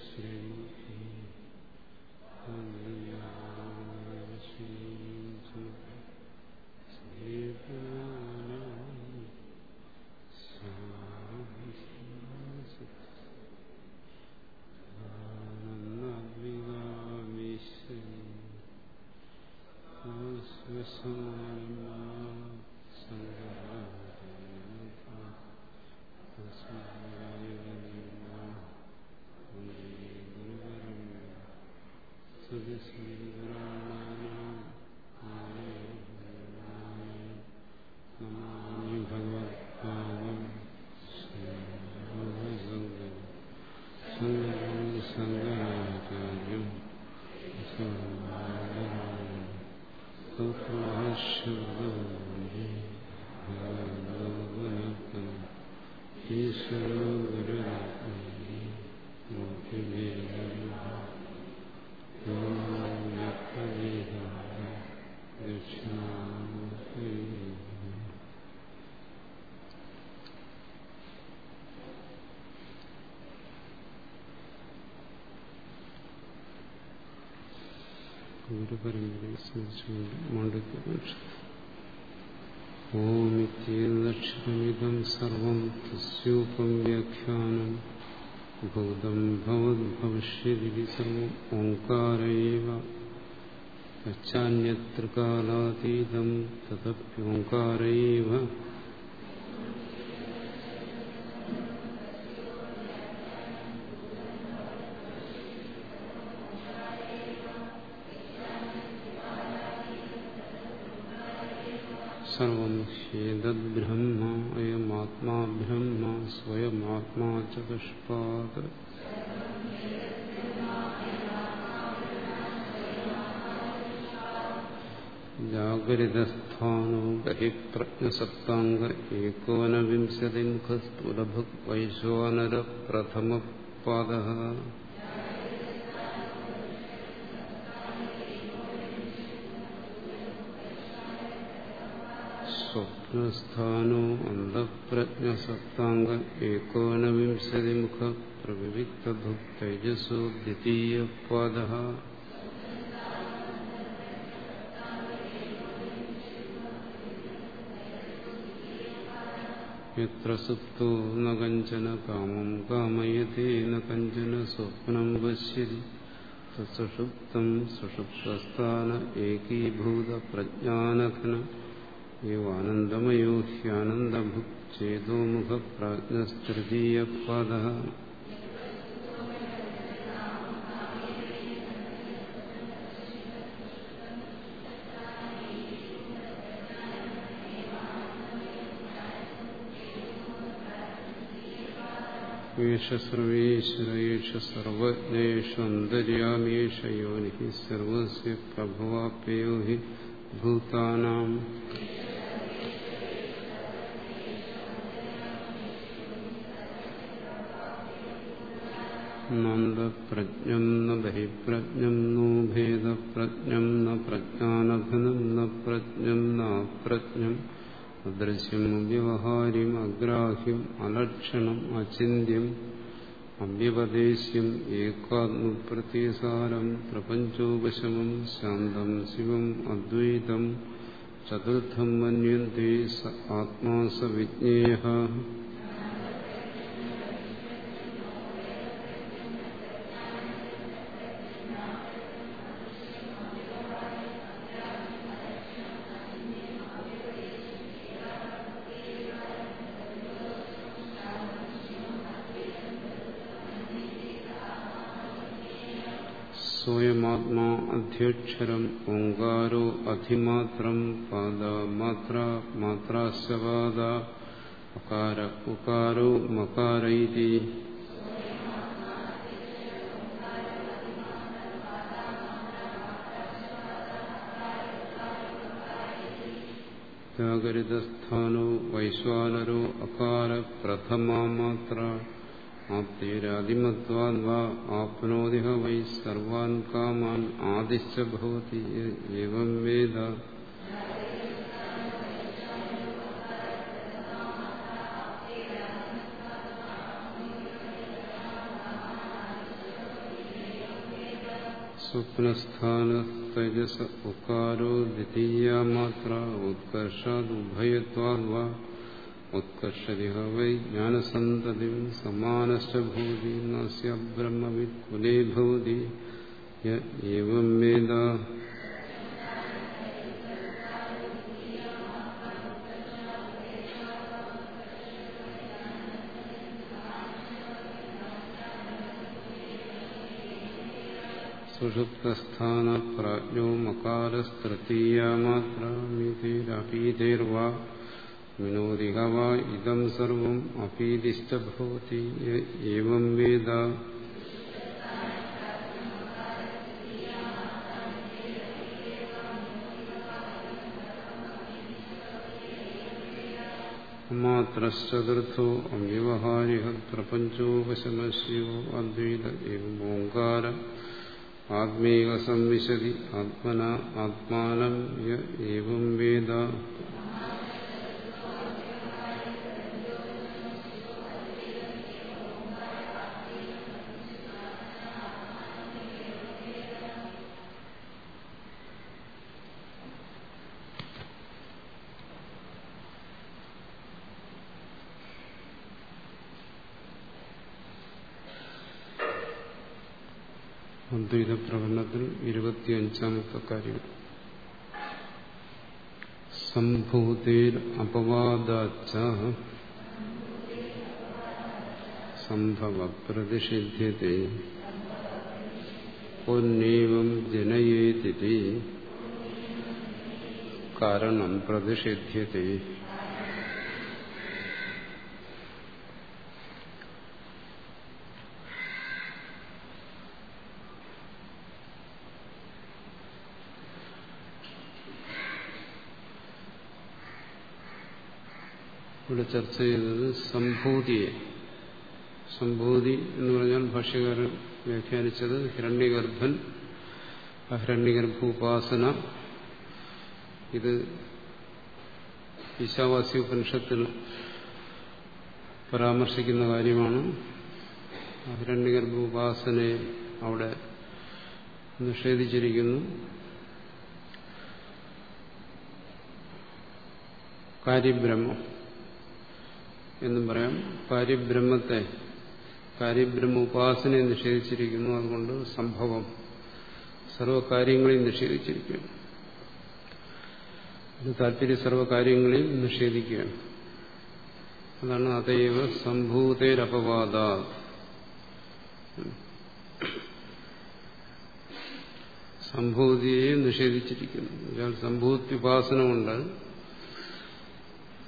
श्री ഗുരുപരമ്പരയെ സ്മരിച്ചുകൊണ്ട് മാണ്ഡ്യപനിഷത്ത് ഓമിത്യേതക്ഷരമിതം സർവം തസ്യൂപം വ്യാഖ്യാനം ഭൂതം ഭവദ്ഭവിഷ്യതി സർവം ഓംകാരേവ യച്ചാന്യത്രകാലാതീതം തദപ്യോങ്കാരൈവ വൈശ്വാനര പ്രഥമപാദ സ്വപ്നസ്ഥാനോ അന്ധപ്രജ്ഞസപ്താംഗ ഏകോനവിംശതിമുഖ പ്രവിവിക്തഭുക് തേജസോ ദ്വിതീയപാദ യത്ര സുപ്തോ ന കഞ്ചന കാമം കാമയത്തെ ന കഞ്ചന സ്വപ്നം പശ്യതി സുഷുപ്തം സുഷുപ്തസ്ഥാന ഏകീഭൂത പ്രജ്ഞാനഘന ഏവാനന്ദമയോ ഹ്യാനന്ദഭുക് ചേതോമുഖ പ്രാജ്ഞസ്തൃതീയപാദ യേഷ സർവേശ്വര യേഷ സർവജ്ഞേഷു അന്തര്യാമേഷ യോനി സർവസ്യ പ്രഭവാപ്യോ ഹി ഭൂതാനാം. നന്ദപ്രജ്ഞം ന ബഹിപ്രജ്ഞം നോ ഭേദപ്രജ്ഞം ന പ്രജ്ഞാനഘനം ന പ്രജ്ഞം അദൃശ്യം അവ്യവഹാര്യം അഗ്രാഹ്യം അലക്ഷണം അചിന്യം അവ്യപദേശ്യം ഏകാത്മപ്രത്യസാരം പ്രപഞ്ചോപശമം ശാന്തം ശിവം അദ്വൈതം ചതുർത്ഥം മന്യന്തി ആത്മാ സ അധ്യക്ഷരം ഓങ്കാരോ അധിമാത്രം പാദ മാത്ര മാത്രാശവാദ അകാര ഉകാരോ മകാരൈതി. ജാഗരിതസ്ഥാനോ വൈശ്വാനരോ അകാര പ്രഥമാ മാത്ര. ആപ്തേരാദിമത്വാൻ വാ ആപ്നോതിഹ വൈ സർവാൻ കാമാൻ ആദിശ്ച ഭവതി ഏവം വേദ സ്വപ്നസ്ഥാനസ്തജസ ഉക്കാരോ ദ്വിതീയ മാത്ര ഉത്കർഷാദുഭയത്വാ ഉത്കർഷരിഹ വൈ ജ്ഞാനസന്തതി സമാനശ്ച ഭൂതി നസ്യ ബ്രഹ്മവിത് കുലേ ഭവതി ഏവം വേദ സുഷുപ്തസ്ഥാന പ്രാജ്ഞോ മകാരസ്തൃതീയ മാത്ര മിഥിരപീതേർവാ വിനോദിക വാ ഇതം സർവം അപീതിശ്ച ഭവതി ഏവം വേദ മാത്രശ്ചതുർത്ഥോ അവ്യവഹാരിക പ്രപഞ്ചോപശമസ്യോ അദ്വൈത ഏവം ഓങ്കാര ആത്മീക സംവിശതി ആത്മന ആത്മാനം ഏവം വേദ അദ്വൈത പ്രകടനത്തിൽ ഇരുപത്തിയഞ്ചാമത്തെ കാര്യം സംഭൂതേർ അപവാദാച്ച സംഭവ പ്രതിഷിധ്യത്തെ പൊന്നേവം ജനയേതി കാരണം പ്രതിഷിധ്യത്തെ ചർച്ച ചെയ്തത് സംഭൂതിയെ സംഭൂതി എന്ന് പറഞ്ഞാൽ ഭാഷ്യകാരൻ വ്യാഖ്യാനിച്ചത് ഹിരണ്യഗർഭൻ ഹിരണ്യഗർഭ ഉപാസന. ഇത് ഈശാവാസി ഉപനിഷത്തിൽ പരാമർശിക്കുന്ന കാര്യമാണ്. ഹിരണ്യഗർഭ ഉപാസനയെ അവിടെ നിഷേധിച്ചിരിക്കുന്നു. കാര്യബ്രഹ്മം. എന്നും പറയാം. കാര്യബ്രഹ്മത്തെ കാര്യബ്രഹ്മ ഉപാസനയെ നിഷേധിച്ചിരിക്കുന്നു. അതുകൊണ്ട് സംഭവം സർവകാര്യങ്ങളെയും നിഷേധിച്ചിരിക്കുകയാണ്. ഇത് താല്പര്യ സർവകാര്യങ്ങളെയും നിഷേധിക്കുകയാണ്. അതാണ് അതൈവ സംഭൂതേരപവാദ സംഭൂതിയെ നിഷേധിച്ചിരിക്കുന്നു. എന്നാൽ സംഭൂത്യുപാസന കൊണ്ട്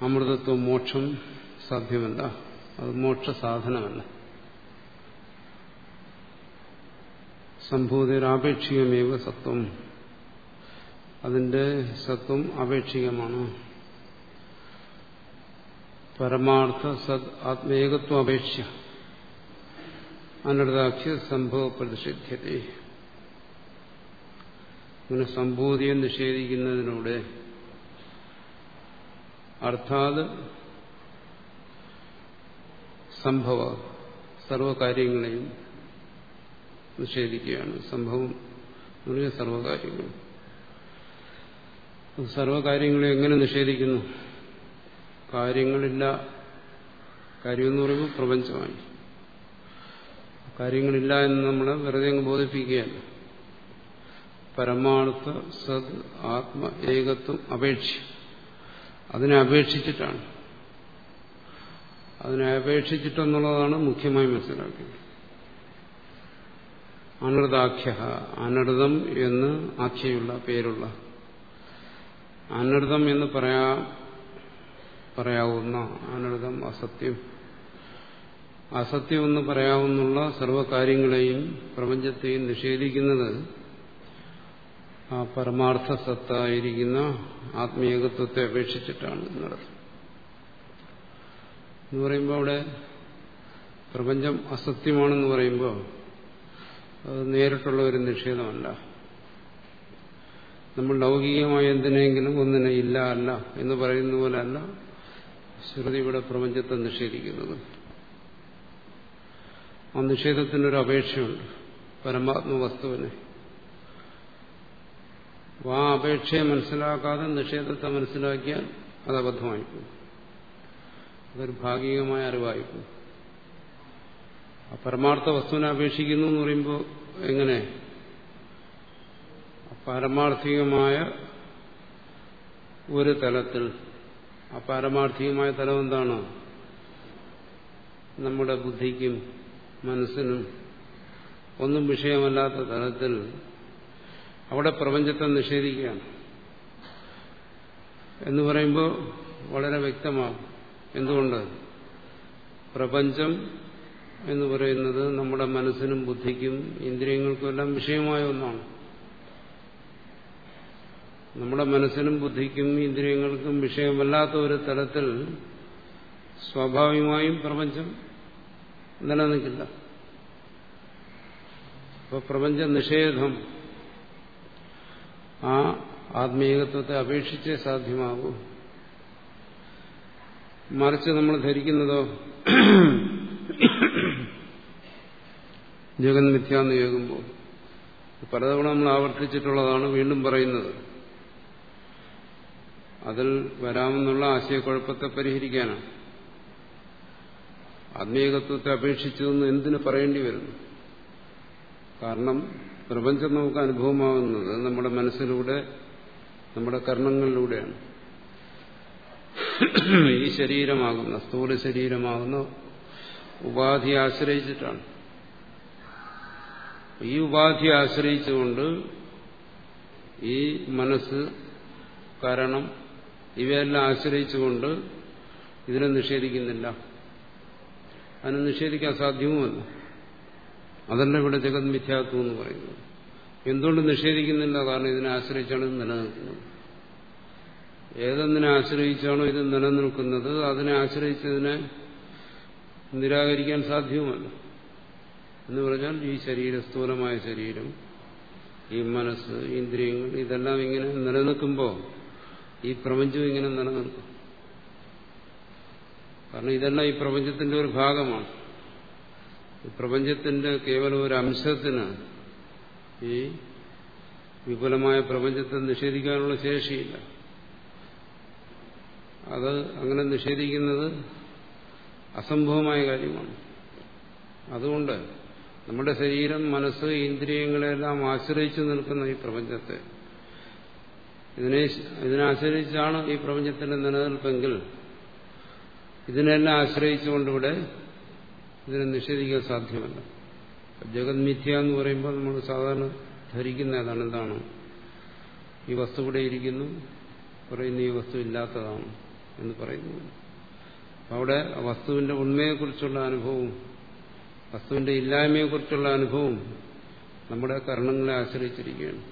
അമൃതത്വം മോക്ഷം സാധ്യമല്ല. അത് മോക്ഷ സാധനമല്ല സംഭൂതിരാപേക്ഷികമേവ സത്വം. അതിന്റെ സത്വം അപേക്ഷികമാണ്. പരമാർത്ഥ സത് ആത്മേകത്വ അപേക്ഷ അനർദാക്ഷ്യ സംഭവ പ്രതിഷേധ്യത അങ്ങനെ സംഭൂതിയെ നിഷേധിക്കുന്നതിലൂടെ അർത്ഥാത് സംഭവ സർവകാര്യങ്ങളെയും നിഷേധിക്കുകയാണ്. സംഭവം പറഞ്ഞാൽ സർവകാര്യങ്ങൾ സർവകാര്യങ്ങളെ എങ്ങനെ നിഷേധിക്കുന്നു? കാര്യങ്ങളില്ല. കാര്യമെന്ന് പറയുമ്പോൾ പ്രപഞ്ചമായി. കാര്യങ്ങളില്ല എന്ന് നമ്മൾ വെറുതെ അങ്ങ് ബോധിപ്പിക്കുകയല്ല. പരമാർത്ഥ സത് ആത്മ ഏകത്വം അപേക്ഷ. അതിനെ അപേക്ഷിച്ചിട്ടാണ്. അതിനെ അപേക്ഷിച്ചിട്ടെന്നുള്ളതാണ് മുഖ്യമായി മനസ്സിലാക്കിയത് അനൃതാഖ്യ അനൃതം എന്ന് ആഖ്യയുള്ള പേരുള്ള അനൃതം എന്ന് പറയാ പറയാവുന്ന അനൃതം അസത്യം അസത്യം എന്ന് പറയാവുന്ന സർവകാര്യങ്ങളെയും പ്രപഞ്ചത്തെയും നിഷേധിക്കുന്നത് ആ പരമാർത്ഥ സത്തായിരിക്കുന്ന ആത്മീയകത്വത്തെ അപേക്ഷിച്ചിട്ടാണ് നടത്തുന്നത്. എന്ന് പറയുമ്പോൾ അവിടെ പ്രപഞ്ചം അസത്യമാണെന്ന് പറയുമ്പോൾ അത് നേരിട്ടുള്ള ഒരു നിഷേധമല്ല. നമ്മൾ ലൗകികമായ എന്തിനെങ്കിലും ഒന്നിനെ ഇല്ല അല്ല എന്ന് പറയുന്ന പോലെയല്ല ശ്രുതി ഇവിടെ പ്രപഞ്ചത്തെ നിഷേധിക്കുന്നത്. ആ നിഷേധത്തിനൊരു അപേക്ഷയുണ്ട് പരമാത്മ വസ്തുവിനെ. ആ അപേക്ഷയെ മനസ്സിലാക്കാതെ നിഷേധത്തെ മനസ്സിലാക്കിയാൽ അത് അബദ്ധമായിപ്പോകും. അതൊരു ഭാഗികമായ അറിവായിപ്പോ. ആ പരമാർത്ഥ വസ്തുവിനെ അപേക്ഷിക്കുന്നു എന്ന് പറയുമ്പോൾ എങ്ങനെ? പരമാർത്ഥികമായ ഒരു തലത്തിൽ ആ പാരമാർത്ഥികമായ തലം എന്താണ്? നമ്മുടെ ബുദ്ധിക്കും മനസ്സിനും ഒന്നും വിഷയമല്ലാത്ത തലത്തിൽ അവിടെ പ്രപഞ്ചത്തെ നിഷേധിക്കുകയാണ്. എന്ന് പറയുമ്പോൾ വളരെ വ്യക്തമാകും. എന്തുകൊണ്ട്? പ്രപഞ്ചം എന്ന് പറയുന്നത് നമ്മുടെ മനസ്സിനും ബുദ്ധിക്കും ഇന്ദ്രിയങ്ങൾക്കും എല്ലാം വിഷയമായ ഒന്നാണ്. നമ്മുടെ മനസ്സിനും ബുദ്ധിക്കും ഇന്ദ്രിയങ്ങൾക്കും വിഷയമല്ലാത്ത ഒരു തലത്തിൽ സ്വാഭാവികമായും പ്രപഞ്ചം നിലനിൽക്കില്ല. അപ്പോൾ പ്രപഞ്ച നിഷേധം ആ ആത്മീയത്വത്തെ അപേക്ഷിച്ചേ സാധ്യമാകൂ. മറിച്ച് നമ്മൾ ധരിക്കുന്നതോ? ജഗൻ മിഥ്യാന്ന് കേൾക്കുമ്പോൾ പലതവണ നമ്മൾ ആവർത്തിച്ചിട്ടുള്ളതാണ് വീണ്ടും പറയുന്നത്. അതിൽ വരാമെന്നുള്ള ആശയക്കുഴപ്പത്തെ പരിഹരിക്കാനാണ്. ആത്മീയകത്വത്തെ അപേക്ഷിച്ചതെന്ന് എന്തിനു പറയേണ്ടി വരുന്നു? കാരണം പ്രപഞ്ചം നമുക്ക് അനുഭവമാകുന്നത് നമ്മുടെ മനസ്സിലൂടെ നമ്മുടെ കർണങ്ങളിലൂടെയാണ്. ഈ ശരീരമാകുന്ന സ്ഥൂല ശരീരമാകുന്ന ഉപാധിയെ ആശ്രയിച്ചിട്ടാണ്. ഈ ഉപാധിയെ ആശ്രയിച്ചുകൊണ്ട് ഈ മനസ്സ് കാരണം ഇവയെല്ലാം ആശ്രയിച്ചുകൊണ്ട് ഇതിനെ നിഷേധിക്കുന്നില്ല. അതിനെ നിഷേധിക്കാൻ സാധ്യവുമല്ല അതല്ല ഇവിടെ ജഗത് മിഥ്യാത്വം എന്ന് പറയുന്നത്. എന്തുകൊണ്ട് നിഷേധിക്കുന്നില്ല? കാരണം ഇതിനെ ആശ്രയിച്ചാണ് നിലനിൽക്കുന്നത്. ഏതെന്തിനെ ആശ്രയിച്ചാണോ ഇത് നിലനിൽക്കുന്നത്? അതിനെ ആശ്രയിച്ചതിനെ നിരാകരിക്കാൻ സാധ്യവുമല്ല. എന്ന് പറഞ്ഞാൽ ഈ ശരീര സ്ഥൂലമായ ശരീരം ഈ മനസ്സ് ഇന്ദ്രിയങ്ങൾ ഇതെല്ലാം ഇങ്ങനെ നിലനിൽക്കുമ്പോൾ ഈ പ്രപഞ്ചം ഇങ്ങനെ നിലനിൽക്കും. കാരണം ഇതെല്ലാം ഈ പ്രപഞ്ചത്തിന്റെ ഒരു ഭാഗമാണ്. ഈ പ്രപഞ്ചത്തിന്റെ കേവലം ഒരു അംശത്തിന് ഈ വിപുലമായ പ്രപഞ്ചത്തെ നിഷേധിക്കാനുള്ള ശേഷിയില്ല. അത് അങ്ങനെ നിഷേധിക്കുന്നത് അസംഭവമായ കാര്യമാണ്. അതുകൊണ്ട് നമ്മുടെ ശരീരം മനസ്സ് ഇന്ദ്രിയങ്ങളെല്ലാം ആശ്രയിച്ചു നിൽക്കുന്ന ഈ പ്രപഞ്ചത്തെ. ഇതിനെ ഇതിനാശ്രയിച്ചാണ് ഈ പ്രപഞ്ചത്തിന്റെ നിലനിൽപ്പെങ്കിൽ ഇതിനെല്ലാം ആശ്രയിച്ചുകൊണ്ടിവിടെ ഇതിനെ നിഷേധിക്കാൻ സാധ്യമല്ല. ജഗത് മിഥ്യ എന്ന് പറയുമ്പോൾ നമ്മൾ സാധാരണ ധരിക്കുന്ന ഏതാണ്? എന്താണ്? ഈ വസ്തു ഇവിടെ ഇരിക്കുന്നു പറയുന്ന ഈ വസ്തു ഇല്ലാത്തതാണ്. എന്ന് പറയുന്നു. അവിടെ വസ്തുവിന്റെ ഉണ്മയെക്കുറിച്ചുള്ള അനുഭവവും വസ്തുവിന്റെ ഇല്ലായ്മയെക്കുറിച്ചുള്ള അനുഭവവും നമ്മുടെ കർണങ്ങളെ ആശ്രയിച്ചിരിക്കുകയാണ്.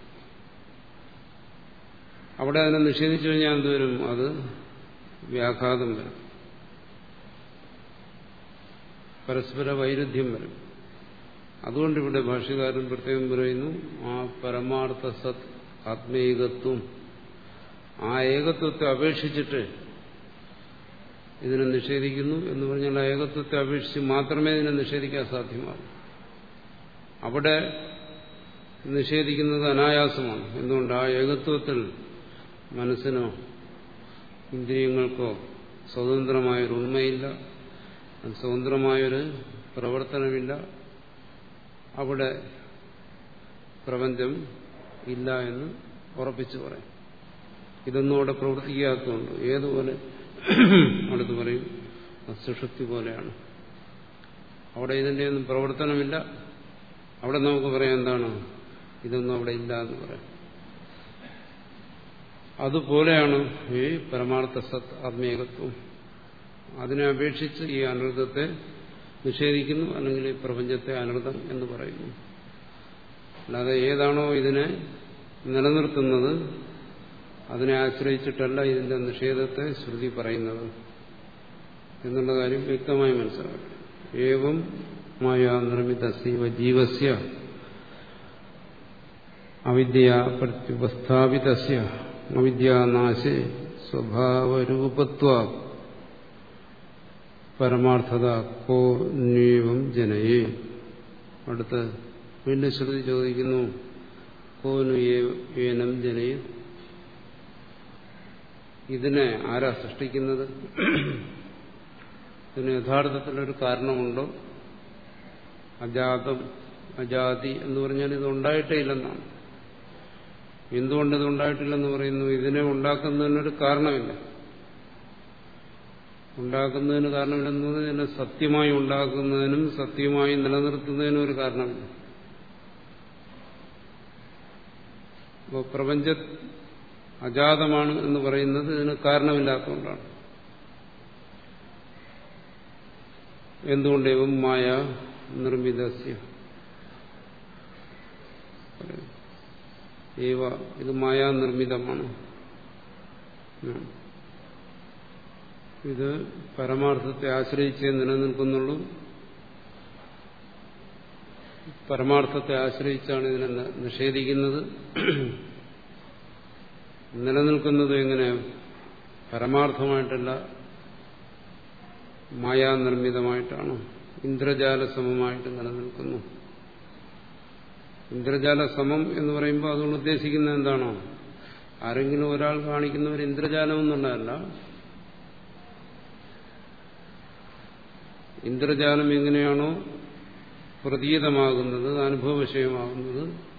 അവിടെ അതിനെ നിഷേധിച്ചു കഴിഞ്ഞാൽ എന്തുവരും? അത് വ്യാഘാതം വരും. പരസ്പര വൈരുദ്ധ്യം വരും. അതുകൊണ്ട് ഇവിടെ ഭാഷ്യകാരൻ പ്രത്യേകം പറയുന്നു ആ പരമാർത്ഥ സത് ആത്മീകത്വം ആ ഏകത്വത്തെ അപേക്ഷിച്ചിട്ട് ഇതിനെ നിഷേധിക്കുന്നു എന്ന് പറഞ്ഞാൽ ഏകത്വത്തെ അപേക്ഷിച്ച് മാത്രമേ ഇതിനെ നിഷേധിക്കാൻ സാധ്യമാകൂ. അവിടെ നിഷേധിക്കുന്നത് അനായാസമാണ്. എന്തുകൊണ്ട്? ആ ഏകത്വത്തിൽ മനസ്സിനോ ഇന്ദ്രിയങ്ങൾക്കോ സ്വതന്ത്രമായൊരു ഉണ്മയില്ല സ്വതന്ത്രമായൊരു പ്രവർത്തനമില്ല. അവിടെ പ്രപഞ്ചം ഇല്ല എന്ന് ഉറപ്പിച്ചു പറയും. ഇതൊന്നും അവിടെ പ്രവർത്തിക്കാത്തതുകൊണ്ട് ഏതുപോലെ അടുത്ത് പറയും സുഷുപ്തി പോലെയാണ്. അവിടെ ഇതിന്റെ ഒന്നും പ്രവർത്തനമില്ല. അവിടെ നമുക്ക് പറയാം എന്താണ്? ഇതൊന്നും അവിടെ ഇല്ല എന്ന് പറയാം. അതുപോലെയാണ് ഈ പരമാർത്ഥ സത് ആത്മീയകത്വം. അതിനെ അപേക്ഷിച്ച് ഈ അനർത്ഥത്തെ നിഷേധിക്കുന്നു അല്ലെങ്കിൽ ഈ പ്രപഞ്ചത്തെ അനർത്ഥം എന്ന് പറയുന്നു. അല്ലാതെ ഏതാണോ ഇതിനെ നിലനിർത്തുന്നത് അതിനെ ആശ്രയിച്ചിട്ടല്ല ഇതിന്റെ നിഷേധത്തെ ശ്രുതി പറയുന്നത് എന്നുള്ള കാര്യം വ്യക്തമായി മനസ്സിലാക്കണം ഏവം മായ നിർമ്മിതസീവ ജീവസ്യ അവിദ്യ പ്രത്യുപസ്ഥാപിതസ്യ അവിദ്യാനാശേ സ്വഭാവരൂപത്വ പരമാർത്ഥത കോ ന്യൂവം ജനയെ. അടുത്ത് വീണ്ടും ശ്രുതി ചോദിക്കുന്നു കോനു ഏനം ജനയ. ഇതിനെ ആരാ സൃഷ്ടിക്കുന്നത്? ഇതിന് യഥാർത്ഥത്തിലൊരു കാരണമുണ്ടോ? അജാതം അജാതി എന്ന് പറഞ്ഞാൽ ഇത് ഉണ്ടായിട്ടേ ഇല്ലെന്നാണ് എന്തുകൊണ്ട് ഇത് ഉണ്ടായിട്ടില്ലെന്ന് പറയുന്നു? ഇതിനെ ഉണ്ടാക്കുന്നതിനൊരു കാരണമില്ല. ഉണ്ടാക്കുന്നതിന് കാരണമില്ലെന്ന് പറഞ്ഞാൽ സത്യമായി ഉണ്ടാക്കുന്നതിനും സത്യമായി നിലനിർത്തുന്നതിനും ഒരു കാരണമില്ല. അപ്പോൾ പ്രപഞ്ച അജാതമാണ് എന്ന് പറയുന്നത് ഇതിന് കാരണമില്ലാത്തതുകൊണ്ടാണ്. എന്തുകൊണ്ടേവും മായ നിർമ്മിതസ്യ. ഏവ ഇത് മായാനിർമ്മിതമാണ് ഇത് പരമാർത്ഥത്തെ ആശ്രയിച്ചേ നിലനിൽക്കുന്നുള്ളൂ. പരമാർത്ഥത്തെ ആശ്രയിച്ചാണ് ഇതിനെ നിഷേധിക്കുന്നത്. നിലനിൽക്കുന്നത് എങ്ങനെ? പരമാർത്ഥമായിട്ടല്ല. മായാനിർമ്മിതമായിട്ടാണ്. ഇന്ദ്രജാല സമമായിട്ട് നിലനിൽക്കുന്നു. ഇന്ദ്രജാല സമം എന്ന് പറയുമ്പോൾ അതുകൊണ്ട് ഉദ്ദേശിക്കുന്നത് എന്താണോ? ആരെങ്കിലും ഒരാൾ കാണിക്കുന്ന ഒരു ഇന്ദ്രജാലം എന്നുള്ളതല്ല ഇന്ദ്രജാലം എങ്ങനെയാണോ പ്രതീതമാകുന്നത് അനുഭവ വിഷയമാകുന്നത്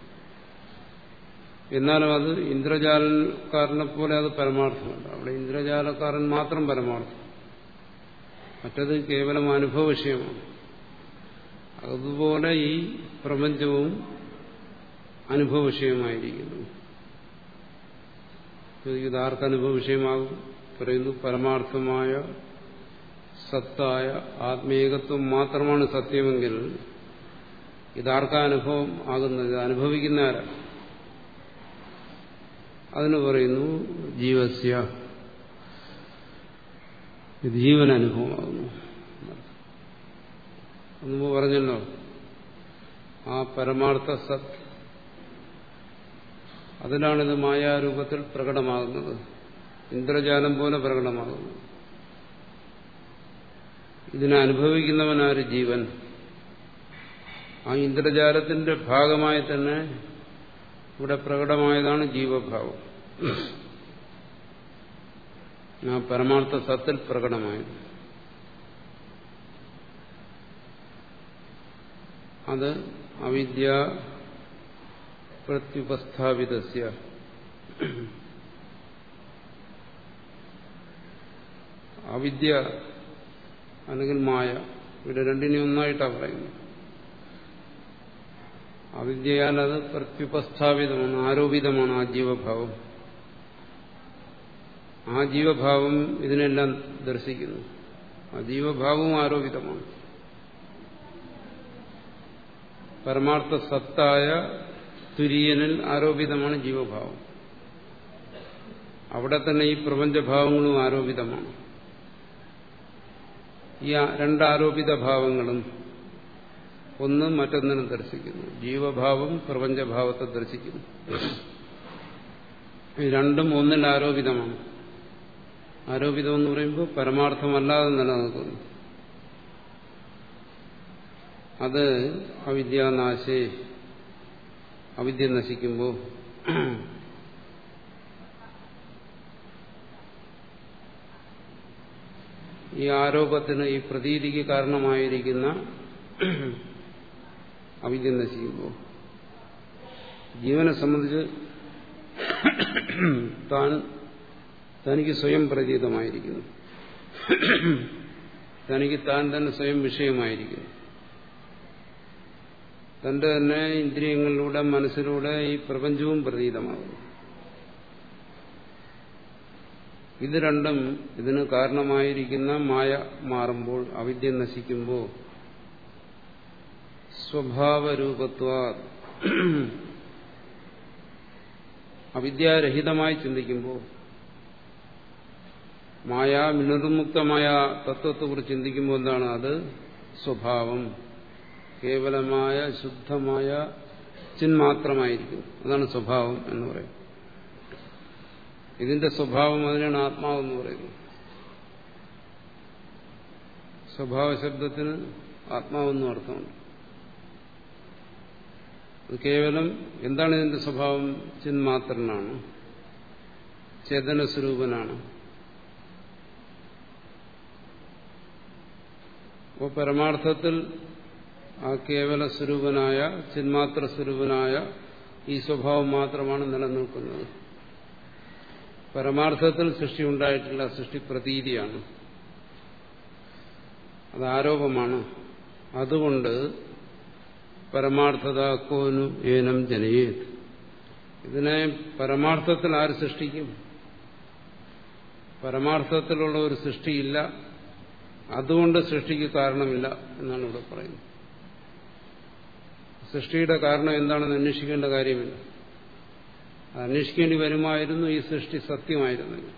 എന്നാലും അത് ഇന്ദ്രജാലക്കാരനെ പോലെ അത് പരമാർത്ഥമല്ല. അവിടെ ഇന്ദ്രജാലക്കാരൻ മാത്രം പരമാർത്ഥം. മറ്റത് കേവലം അനുഭവ വിഷയമാണ്. അതുപോലെ ഈ പ്രപഞ്ചവും അനുഭവ വിഷയമായിരിക്കുന്നു. ഇതാർക്ക് അനുഭവ വിഷയമാകും. പറയുന്നു പരമാർത്ഥമായ സത്തായ ആത്മീയകത്വം മാത്രമാണ് സത്യമെങ്കിൽ ഇതാർക്കാനുഭവം ആകുന്നത്. അനുഭവിക്കുന്ന ആരാ അതിന് പറയുന്നു ജീവസ്യ. ജീവൻ അനുഭവമാകുന്നു മുമ്പ് പറഞ്ഞല്ലോ. ആ പരമാർത്ഥ സത്. അതിലാണിത് മായാരൂപത്തിൽ പ്രകടമാകുന്നത്. ഇന്ദ്രജാലം പോലെ പ്രകടമാകുന്നു. ഇതിനെ അനുഭവിക്കുന്നവനാര് ജീവൻ? ആ ഇന്ദ്രജാലത്തിന്റെ ഭാഗമായി തന്നെ ഇവിടെ പ്രകടമായതാണ് ജീവഭാവം. ആ പരമാർത്ഥ സത്തിൽ പ്രകടമായത്. അത് അവിദ്യ പ്രത്യുപസ്ഥാപിതസ്യ അവിദ്യ അല്ലെങ്കിൽ മായ ഇവിടെ രണ്ടിനെ ഒന്നായിട്ടാണ് പറയുന്നത്. അവിദ്യയാൽ അത് പ്രത്യുപസ്ഥാപിതമാണ് ആരോപിതമാണ് ആ ജീവഭാവം ആ ജീവഭാവം ഇതിനെല്ലാം ദർശിക്കുന്നു. ആ ജീവഭാവവും ആരോപിതമാണ്. പരമാർത്ഥ സത്തായ തുര്യനിൽ ആരോപിതമാണ് ജീവഭാവം. അവിടെ തന്നെ ഈ പ്രപഞ്ചഭാവങ്ങളും ആരോപിതമാണ്. ഈ രണ്ടാരോപിത ഭാവങ്ങളും ഒന്ന് മറ്റൊന്നിനും ദർശിക്കുന്നു. ജീവഭാവം പ്രപഞ്ചഭാവത്തെ ദർശിക്കുന്നു. രണ്ടും ഒന്നിൽ ആരോപിതമാണ്. ആരോപിതം എന്ന് പറയുമ്പോൾ പരമാർത്ഥമല്ലാതെ നിലനിൽക്കുന്നു. അത് അവിദ്യാനാശേ അവിദ്യ നശിക്കുമ്പോൾ ഈ ആരോപത്തിന് ഈ പ്രതീതിക്ക് കാരണമായിരിക്കുന്ന അവിദ്യ നശിക്കുമ്പോൾ ജീവനെ സംബന്ധിച്ച് താൻ തനിക്ക് സ്വയം പ്രതീതമായിരിക്കുന്നു തനിക്ക് താൻ തന്നെ സ്വയം വിഷയമായിരിക്കുന്നു. തന്റെ തന്നെ ഇന്ദ്രിയങ്ങളിലൂടെ മനസ്സിലൂടെ ഈ പ്രപഞ്ചവും പ്രതീതമാകുന്നു ഇത് രണ്ടും ഇതിന് കാരണമായിരിക്കുന്ന മായ മാറുമ്പോൾ അവിദ്യ നശിക്കുമ്പോൾ സ്വഭാവരൂപത്വ അവിദ്യാരഹിതമായി ചിന്തിക്കുമ്പോൾ മായ വിനിർമുക്തമായ തത്വത്തെക്കുറിച്ച് ചിന്തിക്കുമ്പോൾ എന്താണ്? അത് സ്വഭാവം. കേവലമായ ശുദ്ധമായ ചിന്മാത്രമായിരിക്കും അതാണ് സ്വഭാവം എന്ന് പറയും ഇതിന്റെ സ്വഭാവം അതിനാണ് ആത്മാവെന്ന് പറയുന്നത്. സ്വഭാവ ശബ്ദത്തിന് ആത്മാവെന്നും അർത്ഥമുണ്ട്. അത് കേവലം എന്താണ് ഇതിന്റെ സ്വഭാവം? ചിന്മാത്രനാണ് ചേതന സ്വരൂപനാണ്. അപ്പോൾ പരമാർത്ഥത്തിൽ ആ കേവല സ്വരൂപനായ ചിന്മാത്ര സ്വരൂപനായ ഈ സ്വഭാവം മാത്രമാണ് നിലനിൽക്കുന്നത്. പരമാർത്ഥത്തിൽ സൃഷ്ടി ഉണ്ടായിട്ടില്ല സൃഷ്ടി പ്രതീതിയാണ്. അത് ആരോപമാണ്. അതുകൊണ്ട് പരമാർത്ഥത കോനു ഏനം ജനയേത്. ഇതിനെ പരമാർത്ഥത്തിൽ ആര് സൃഷ്ടിക്കും? പരമാർത്ഥത്തിലുള്ള ഒരു സൃഷ്ടിയില്ല. അതുകൊണ്ട് സൃഷ്ടിക്ക് കാരണമില്ല എന്നാണ് ഇവിടെ പറയുന്നത്. സൃഷ്ടിയുടെ കാരണം എന്താണെന്ന് അന്വേഷിക്കേണ്ട കാര്യമില്ല. അന്വേഷിക്കേണ്ടി വരുമായിരുന്നു ഈ സൃഷ്ടി സത്യമായിരുന്നെങ്കിൽ.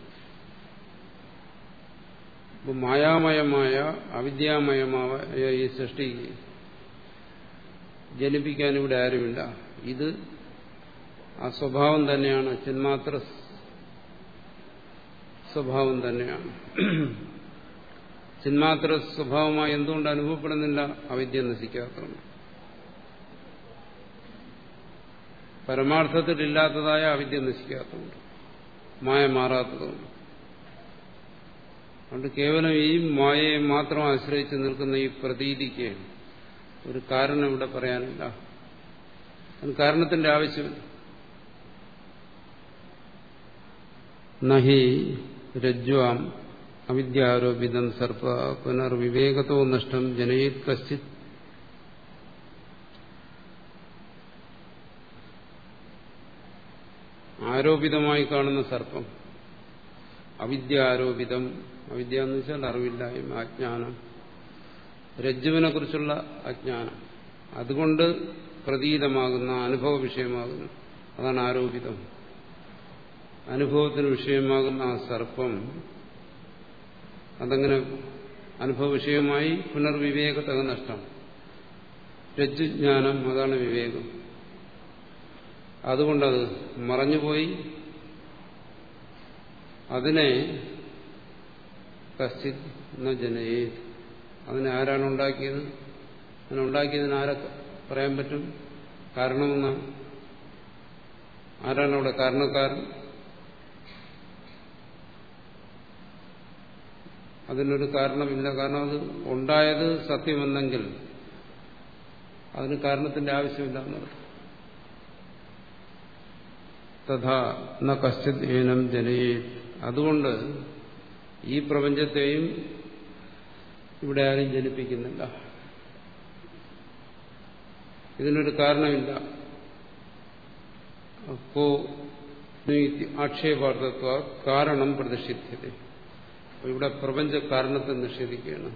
മായാമയമായ അവിദ്യാമയമായ ഈ സൃഷ്ടി ജനിപ്പിക്കാൻ ഇവിടെ ആരുമില്ല. ഇത് ആ സ്വഭാവം തന്നെയാണ്. ചിന്മാത്ര സ്വഭാവം തന്നെയാണ്. ചിന്മാത്ര സ്വഭാവമായി എന്തുകൊണ്ട് അനുഭവപ്പെടുന്നില്ല? അവിദ്യ നശിക്കാത്തതുകൊണ്ട് പരമാർത്ഥത്തിലില്ലാത്തതായ അവിദ്യ നശിക്കാത്തതുകൊണ്ട്. മായ മാറാത്തതുകൊണ്ട്. അതുകൊണ്ട് കേവലം ഈ മായയെ മാത്രം ആശ്രയിച്ച് നിൽക്കുന്ന ഈ പ്രതീതിക്ക് ഒരു കാരണം ഇവിടെ പറയാനില്ല. അത് കാരണത്തിന്റെ ആവശ്യമില്ല. നഹി രജ്വാം അവിദ്യാരോപിതം സർപ്പ പുനർവിവേകത്തോ നഷ്ടം ജനയത് കശ്ചിത്. ആരോപിതമായി കാണുന്ന സർപ്പം. അവിദ്യ ആരോപിതം അവിദ്യ എന്ന് വെച്ചാൽ അറിവില്ലായ്മ അജ്ഞാനം. രജ്ജുവിനെ കുറിച്ചുള്ള അജ്ഞാനം അതുകൊണ്ട് പ്രതീതമാകുന്ന അനുഭവ വിഷയമാകുന്നു. അതാണ് ആരോപിതം. അനുഭവത്തിന് വിഷയമാകുന്ന ആ സർപ്പം അതങ്ങനെ അനുഭവ വിഷയമായി പുനർവിവേകത്തക നഷ്ടം. രജ്ജുജ്ഞാനം അതാണ് വിവേകം. അതുകൊണ്ടത് മറഞ്ഞുപോയി. അതിനെ കശ്ചിത് ജനയേ അതിനെ ആരാണ് ഉണ്ടാക്കിയത്? അതിനുണ്ടാക്കിയതിന് ആരെ പറയാൻ പറ്റും? കാരണമെന്നാണ് ആരാണ് അവിടെ കാരണക്കാരൻ? അതിനൊരു കാരണമില്ല കാരണം അത് ഉണ്ടായത് സത്യമെന്നെങ്കിൽ അതിന് കാരണത്തിന്റെ ആവശ്യമില്ല തഥാ ന കശ്ചിത് ഏനം ജനയേ അതുകൊണ്ട് ഈ പ്രപഞ്ചത്തെയും ഇവിടെ ആരും ജനിപ്പിക്കുന്നില്ല. ഇതിനൊരു കാരണമില്ല. അപ്പോ ആക്ഷേപാർത്ഥത്വ കാരണം പ്രതിഷിധ്യത ഇവിടെ പ്രപഞ്ച കാരണത്തെ നിഷേധിക്കുകയാണ്.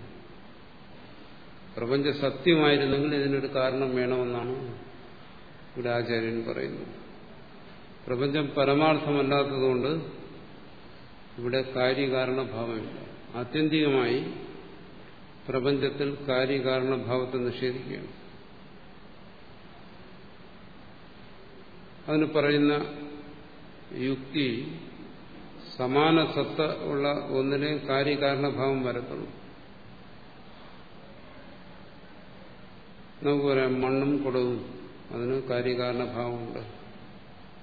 പ്രപഞ്ച സത്യമായിരുന്നെങ്കിൽ ഇതിനൊരു കാരണം വേണമെന്നാണ് ഇവിടെ ആചാര്യൻ പറയുന്നത്. പ്രപഞ്ചം പരമാർത്ഥമല്ലാത്തതുകൊണ്ട് ഇവിടെ കാര്യകാരണഭാവമില്ല. ആത്യന്തികമായി പ്രപഞ്ചത്തിൽ കാര്യകാരണഭാവത്തെ നിഷേധിക്കുകയാണ്. അതിന് പറയുന്ന യുക്തി സമാന സത്ത ഉള്ള ഒന്നിനെ കാര്യകാരണഭാവം വരത്തുള്ളൂ. നമുക്ക് പറയാം മണ്ണും കുടവും അതിന് കാര്യകാരണഭാവമുണ്ട്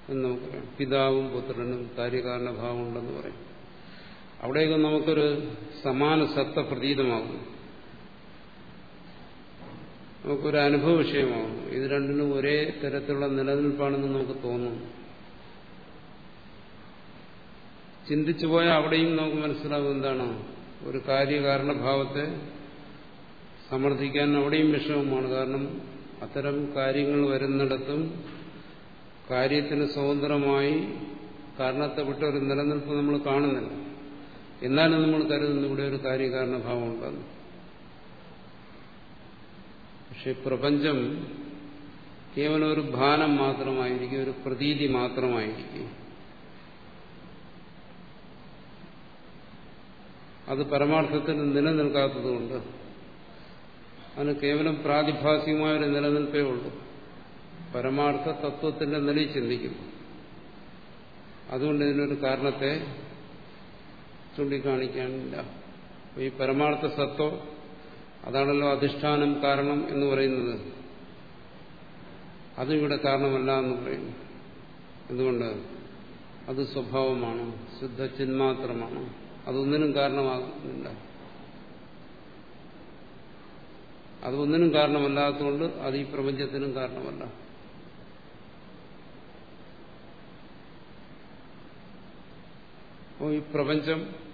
എന്ന് നമുക്കറിയാം പിതാവും പുത്രനും കാര്യകാരണഭാവമുണ്ടെന്ന് പറയും. അവിടെയൊക്കെ നമുക്കൊരു സമാന സത്ത പ്രതീതമാകുന്നു. നമുക്കൊരു അനുഭവ വിഷയമാകുന്നു ഇത് രണ്ടിനും ഒരേ തരത്തിലുള്ള നിലനിൽപ്പാണെന്ന് നമുക്ക് തോന്നുന്നു ചിന്തിച്ചു പോയാൽ അവിടെയും നമുക്ക് മനസ്സിലാവും എന്താണ്. ഒരു കാര്യകാരണഭാവത്തെ സമർത്ഥിക്കാൻ അവിടെയും വിഷമമാണ്. കാരണം അത്തരം കാര്യങ്ങൾ വരുന്നിടത്തും കാര്യത്തിന് സ്വതന്ത്രമായി കാരണത്തെ വിട്ട ഒരു നിലനിൽപ്പ് നമ്മൾ കാണുന്നില്ല. എന്നാലും നമ്മൾ കരുതുന്നു ഇവിടെ ഒരു കാര്യകാരണഭാവം ഉണ്ടെന്ന് പക്ഷെ പ്രപഞ്ചം കേവലം ഒരു ഭാനം മാത്രമായിരിക്കും ഒരു പ്രതീതി മാത്രമായിരിക്കും. അത് പരമാർത്ഥത്തിൽ നിലനിൽക്കാത്തതുകൊണ്ട് അതിന് കേവലം പ്രാതിഭാസികമായൊരു നിലനിൽപ്പേ ഉള്ളൂ. പരമാർത്ഥ തത്വത്തിന്റെ നിലയിൽ ചിന്തിക്കുന്നു. അതുകൊണ്ട് ഇതിനൊരു കാരണത്തെ ചൂണ്ടിക്കാണിക്കാനില്ല. ഈ പരമാർത്ഥ സത്വം അതാണല്ലോ അധിഷ്ഠാനം കാരണം എന്ന് പറയുന്നത്. അതും ഇവിടെ കാരണമല്ല എന്ന് പറയുന്നു. എന്തുകൊണ്ട്? അത് സ്വഭാവമാണ്. ശുദ്ധ ചിന്മാത്രമാണ് അതൊന്നിനും കാരണമാകുന്നില്ല. അതൊന്നിനും കാരണമല്ലാത്തതുകൊണ്ട് അത് ഈ പ്രപഞ്ചത്തിനും കാരണമല്ല. അപ്പോൾ ഈ പ്രപഞ്ചം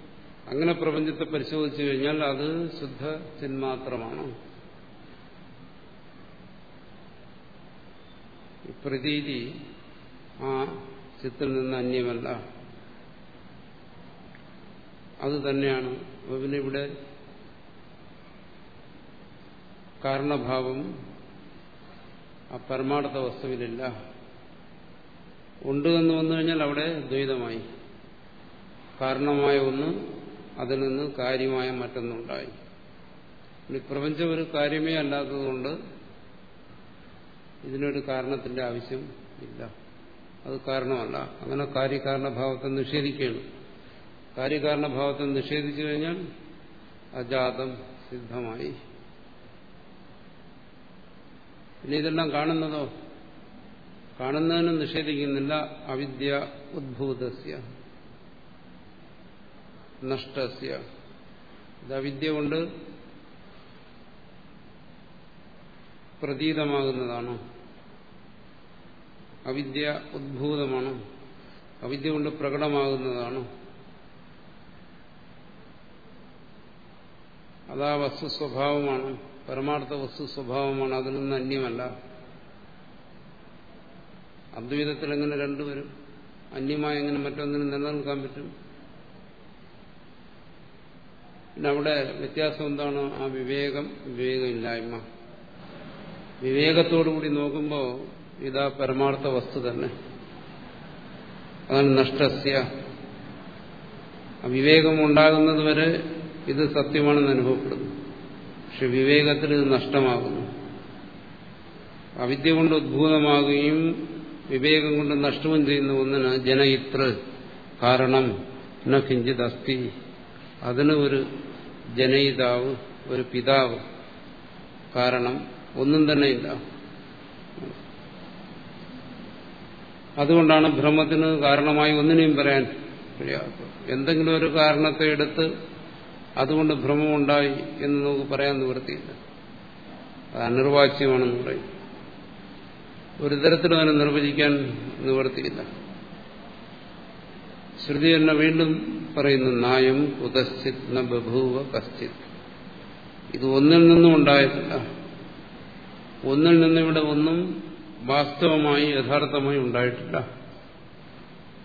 അങ്ങനെ പ്രപഞ്ചത്തെ പരിശോധിച്ചു കഴിഞ്ഞാൽ അത് ശുദ്ധ ചിന്മാത്രമാണ്. പ്രതീതി ആ ചിത്തിൽ നിന്ന് അന്യമല്ല. അത് തന്നെയാണ്. അപ്പൊ പിന്നെ ഇവിടെ കാരണഭാവം ആ പരമാർത്ഥ വസ്തുവിലില്ല ഉണ്ട് എന്ന് വന്നു കഴിഞ്ഞാൽ അവിടെ ദ്വൈതമായി. കാരണമായ ഒന്ന് അതിൽ നിന്ന് കാര്യമായ മറ്റൊന്നുണ്ടായി. പ്രപഞ്ചം ഒരു കാര്യമേ അല്ലാത്തതുകൊണ്ട് ഇതിനൊരു കാരണത്തിന്റെ ആവശ്യം ഇല്ല. അത് കാരണമല്ല. അങ്ങനെ കാര്യകാരണഭാവത്തെ നിഷേധിക്കുകയാണ്. കാര്യകാരണഭാവത്തെ നിഷേധിച്ചു കഴിഞ്ഞാൽ അജാതം സിദ്ധമായി. പിന്നെ ഇതെല്ലാം കാണുന്നതോ? കാണുന്നതിനും നിഷേധിക്കുന്നില്ല. അവിദ്യ ഉദ്ഭൂതസ്യ. നഷ്ടസ്യ. ഇത് അവിദ്യ കൊണ്ട് പ്രതീതമാകുന്നതാണോ. അവിദ്യ ഉദ്ഭൂതമാണോ. അവിദ്യ കൊണ്ട് പ്രകടമാകുന്നതാണോ. അതാ വസ്തു സ്വഭാവമാണ് പരമാർത്ഥ വസ്തു സ്വഭാവമാണ് അതിൽ നിന്ന് അന്യമല്ല. അദ്വൈതത്തിൽ എങ്ങനെ രണ്ടുപേരും അന്യമായി എങ്ങനെ മറ്റൊന്നിനും നിലനിൽക്കാൻ പറ്റും? പിന്നെ അവിടെ വ്യത്യാസം എന്താണ്? ആ വിവേകം വിവേകമില്ലായ്മ. വിവേകത്തോടുകൂടി നോക്കുമ്പോൾ ഇതാ പരമാർത്ഥ വസ്തു തന്നെ. അതാണ് നഷ്ടസ്യ. വിവേകം ഉണ്ടാകുന്നത് വരെ ഇത് സത്യമാണെന്ന് അനുഭവപ്പെടുന്നു. പക്ഷെ വിവേകത്തിൽ ഇത് നഷ്ടമാകുന്നു. അവിദ്യ കൊണ്ട് ഉദ്ഭൂതമാകുകയും വിവേകം കൊണ്ട് നഷ്ടവും ചെയ്യുന്ന ഒന്നിന് ജനയിത്ര കാരണം. ന കിഞ്ചിത് അസ്ഥി അതിന് ഒരു ജനയിതാവ് ഒരു പിതാവ് കാരണം ഒന്നും തന്നെ ഇല്ല അതുകൊണ്ടാണ് ഭ്രമത്തിന് കാരണമായി ഒന്നിനെയും പറയാൻ കഴിയാത്തത്. എന്തെങ്കിലും ഒരു കാരണത്തെ എടുത്ത് അതുകൊണ്ട് ഭ്രമമുണ്ടായി എന്ന് നമുക്ക് പറയാൻ നിവൃത്തിയില്ല. അത് അനിർവാച്യമാണെന്ന് പറയും. ഒരു തരത്തിലും അതിനെ നിർവചിക്കാൻ നിവൃത്തിയില്ല. ശ്രുതി തന്നെ വീണ്ടും പറയുന്നു നായം കുതശ്ചിത് ന ബഭൂവ കശ്ചിത്. ഇത് ഒന്നിൽ നിന്നും ഉണ്ടായിട്ടില്ല ഒന്നിൽ നിന്നിവിടെ ഒന്നും വാസ്തവമായി യഥാർത്ഥമായി ഉണ്ടായിട്ടില്ല.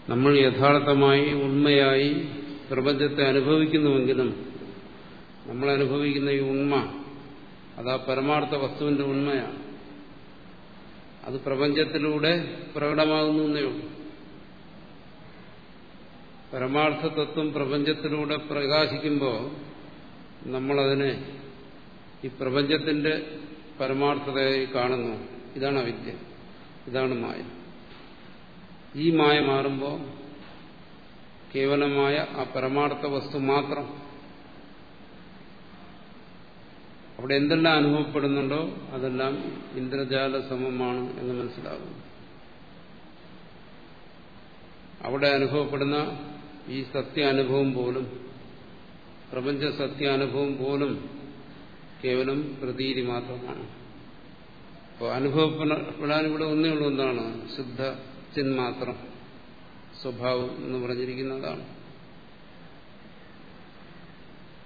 നമ്മൾ യഥാർത്ഥമായി ഉണ്മയായി പ്രപഞ്ചത്തെ അനുഭവിക്കുന്നുവെങ്കിലും നമ്മൾ അനുഭവിക്കുന്ന ഈ ഉണ്മ അത് ആ പരമാർത്ഥ വസ്തുവിന്റെ ഉണ്മയാണ്. അത് പ്രപഞ്ചത്തിലൂടെ പ്രകടമാകുന്നു എന്നേ ഉള്ളൂ. പരമാർത്ഥ തത്വം പ്രപഞ്ചത്തിലൂടെ പ്രകാശിക്കുമ്പോൾ നമ്മളതിനെ ഈ പ്രപഞ്ചത്തിന്റെ പരമാർത്ഥതയായി കാണുന്നു. ഇതാണ് അവിദ്യ. ഇതാണ് മായ. ഈ മായ മാറുമ്പോൾ കേവലമായ ആ പരമാർത്ഥ വസ്തു മാത്രം അവിടെ എന്തെല്ലാം അനുഭവപ്പെടുന്നുണ്ടോ അതെല്ലാം ഇന്ദ്രജാല സമമാണ് എന്ന് മനസ്സിലാകുന്നു. അവിടെ അനുഭവപ്പെടുന്ന ഈ സത്യാനുഭവം പോലും പ്രപഞ്ച സത്യാനുഭവം പോലും കേവലം പ്രതീതി മാത്രമാണ്. അപ്പോൾ അനുഭവപ്പെടാൻ ഇവിടെ ഒന്നേ ഉള്ളൂ എന്താണ്? ശുദ്ധ ചിന്മാത്രം സ്വഭാവം എന്ന് പറഞ്ഞിരിക്കുന്നതാണ്.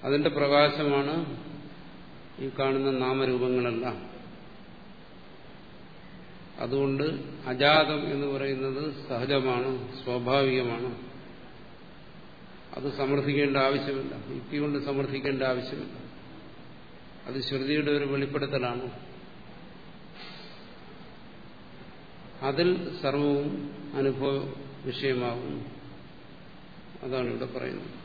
അതിന്റെ പ്രകാശമാണ് ഈ കാണുന്ന നാമരൂപങ്ങളെല്ലാം. അതുകൊണ്ട് അജാതം എന്ന് പറയുന്നത് സഹജമാണ് സ്വാഭാവികമാണ്. അത് സമർത്ഥിക്കേണ്ട ആവശ്യമില്ല. യുക്തി കൊണ്ട് സമർത്ഥിക്കേണ്ട ആവശ്യമില്ല. അത് ശ്രുതിയുടെ ഒരു വെളിപ്പെടുത്തലാണ്. അതിൽ സർവവും അനുഭവ വിഷയമാകും അതാണ് ഇവിടെ പറയുന്നത്.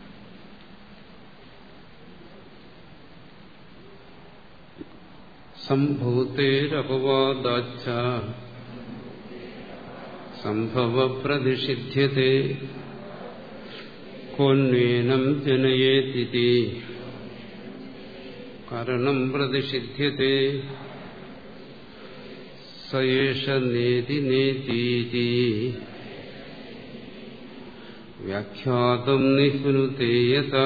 സംഭവത്തെരപവാദാച്ച സംഭവ പ്രതിഷിധ്യത്തെ കോന്വേനം ജനയേതി കാരണം പ്രതിഷിധ്യത്തെ. സയേഷ നേതി നേതീതി. വ്യാഖ്യാതം നിഹ്നുതേയത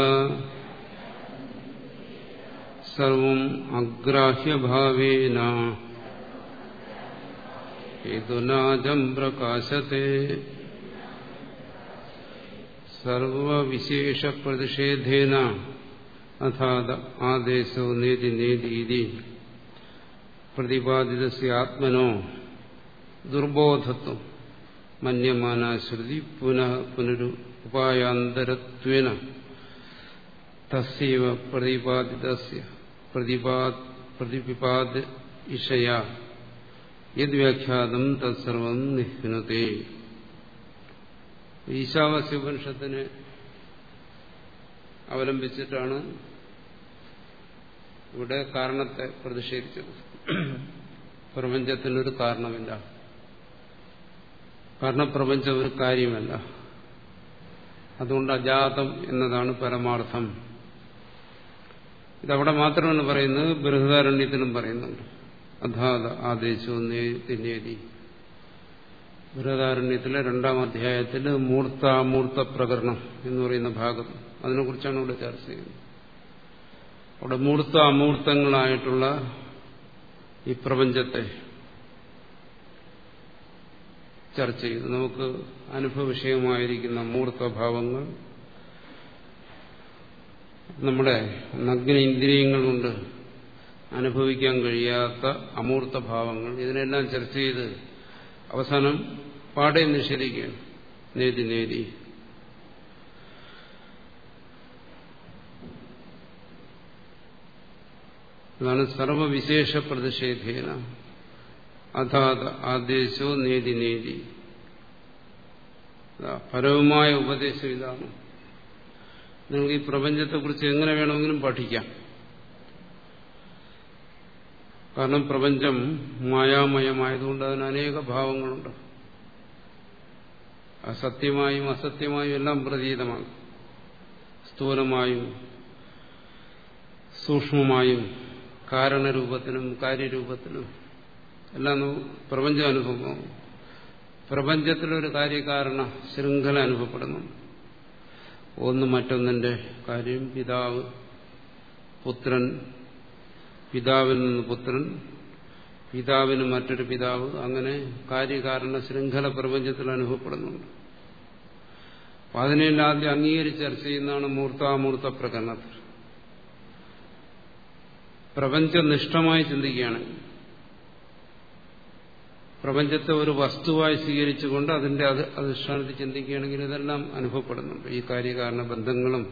സർവം അഗ്രാഹ്യഭാവേന. ഹേതുനാജം പ്രകാശത്തെ. സർവവിശേഷപ്രതിഷേധേന അഥാത ആദേശോ നേതി നേതി പ്രതിപാദിതസ്യ ആത്മനോ ദുർബോധത്വം മന്യമാന ശ്രുതി പുനഃ പുനരു ഉപായാന്തരത്വേന തസ്യവ പ്രതിപാദിതസ്യ പ്രതിപാദ് പ്രതിപിപാദ ഇഷയ യദ്വ്യാഖ്യാതം തത്സർവം നിഹ്നത്തെ ഈശാവാസ്യോപനിഷത്തിനെ അവലംബിച്ചിട്ടാണ് ഇവിടെ കാരണത്തെ പ്രതിഷേധിച്ചത്. പ്രപഞ്ചത്തിനൊരു കാരണമില്ല. കാരണപ്രപഞ്ചം ഒരു കാര്യമല്ല. അതുകൊണ്ട് അജാതം എന്നതാണ് പരമാർത്ഥം. ഇതവിടെ മാത്രമല്ല പറയുന്നത് ബൃഹദാരണ്യത്തിലും പറയുന്നുണ്ട്. അധാത ആദേശവും നേതി ബൃഹദാരണ്യത്തിലെ രണ്ടാം അധ്യായത്തിൽ മൂർത്താമൂർത്ത പ്രകരണം എന്ന് പറയുന്ന ഭാഗം. അതിനെക്കുറിച്ചാണ് ഇവിടെ ചർച്ച ചെയ്യുന്നത്. അവിടെ മൂർത്ത അമൂർത്തങ്ങളായിട്ടുള്ള ഈ പ്രപഞ്ചത്തെ ചർച്ച ചെയ്തു. നമുക്ക് അനുഭവവിഷയമായിരിക്കുന്ന മൂർത്തഭാവങ്ങൾ നമ്മുടെ നഗ്ന ഇന്ദ്രിയങ്ങൾ കൊണ്ട് അനുഭവിക്കാൻ കഴിയാത്ത അമൂർത്തഭാവങ്ങൾ ഇതിനെല്ലാം ചർച്ച ചെയ്ത് അവസാനം പാടെ നിഷേധിക്കുകയാണ്. നേതി നേതി. അതാണ് സർവവിശേഷ പ്രതിഷേധേന. അതാത് ആദേശോ നേതി നേതി. പരവുമായ ഉപദേശം ഇതാണ്. നിങ്ങൾക്ക് ഈ പ്രപഞ്ചത്തെക്കുറിച്ച് എങ്ങനെ വേണമെങ്കിലും പഠിക്കാം. കാരണം പ്രപഞ്ചം മായാമയമായതുകൊണ്ട് അതിന് അനേക ഭാവങ്ങളുണ്ട്. അസത്യമായും അസത്യമായും എല്ലാം പ്രതീതമാണ് സ്ഥൂലമായും സൂക്ഷ്മമായും കാരണരൂപത്തിനും കാര്യരൂപത്തിനും എല്ലാം പ്രപഞ്ച അനുഭവമാകും. പ്രപഞ്ചത്തിലൊരു കാര്യകാരണ ശൃംഖല അനുഭവപ്പെടുന്നു. ഒന്ന് മറ്റൊന്നിന്റെ കാര്യം പിതാവ് പുത്രൻ പിതാവിൽ നിന്ന് പുത്രൻ പിതാവിന് മറ്റൊരു പിതാവ് അങ്ങനെ കാര്യകാരണ ശൃംഖല പ്രപഞ്ചത്തിൽ അനുഭവപ്പെടുന്നുണ്ട്. അപ്പൊ അതിനെല്ലാം ആദ്യം അംഗീകരിച്ച് ചർച്ച ചെയ്യുന്നതാണ് മൂർത്താമൂർത്ത പ്രകരണത്തിൽ. പ്രപഞ്ചനിഷ്ഠമായി ചിന്തിക്കുകയാണെങ്കിൽ പ്രപഞ്ചത്തെ ഒരു വസ്തുവായി സ്വീകരിച്ചുകൊണ്ട് അതിന്റെ അധിഷ്ഠാനത്തിൽ ചിന്തിക്കുകയാണെങ്കിൽ ഇതെല്ലാം അനുഭവപ്പെടുന്നുണ്ട്. ഈ കാര്യകാരണ ബന്ധങ്ങളും.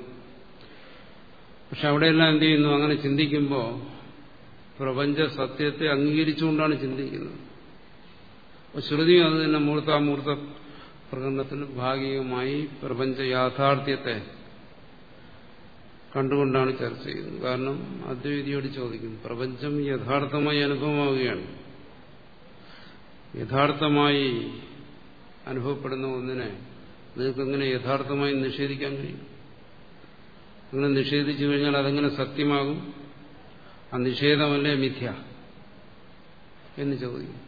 പക്ഷെ അവിടെയെല്ലാം എന്ത് ചെയ്യുന്നു? അങ്ങനെ ചിന്തിക്കുമ്പോൾ പ്രപഞ്ച സത്യത്തെ അംഗീകരിച്ചുകൊണ്ടാണ് ചിന്തിക്കുന്നത്. ശ്രുതിയും അത് തന്നെ മൂർത്താമൂർത്ത പ്രകടനത്തിൽ ഭാഗികമായി പ്രപഞ്ച യാഥാർത്ഥ്യത്തെ കണ്ടുകൊണ്ടാണ് ചർച്ച ചെയ്യുന്നത്. കാരണം അദ്വൈതിയോട് ചോദിക്കുന്നു പ്രപഞ്ചം യഥാർത്ഥമായി അനുഭവമാവുകയാണ്. യഥാർത്ഥമായി അനുഭവപ്പെടുന്ന ഒന്നിനെ നിങ്ങൾക്ക് എങ്ങനെ യഥാർത്ഥമായി നിഷേധിക്കാൻ കഴിയും? അങ്ങനെ നിഷേധിച്ചു കഴിഞ്ഞാൽ അതെങ്ങനെ സത്യമാകും? ആ നിഷേധമല്ലേ മിഥ്യ? എന്ന് ചോദിക്കും.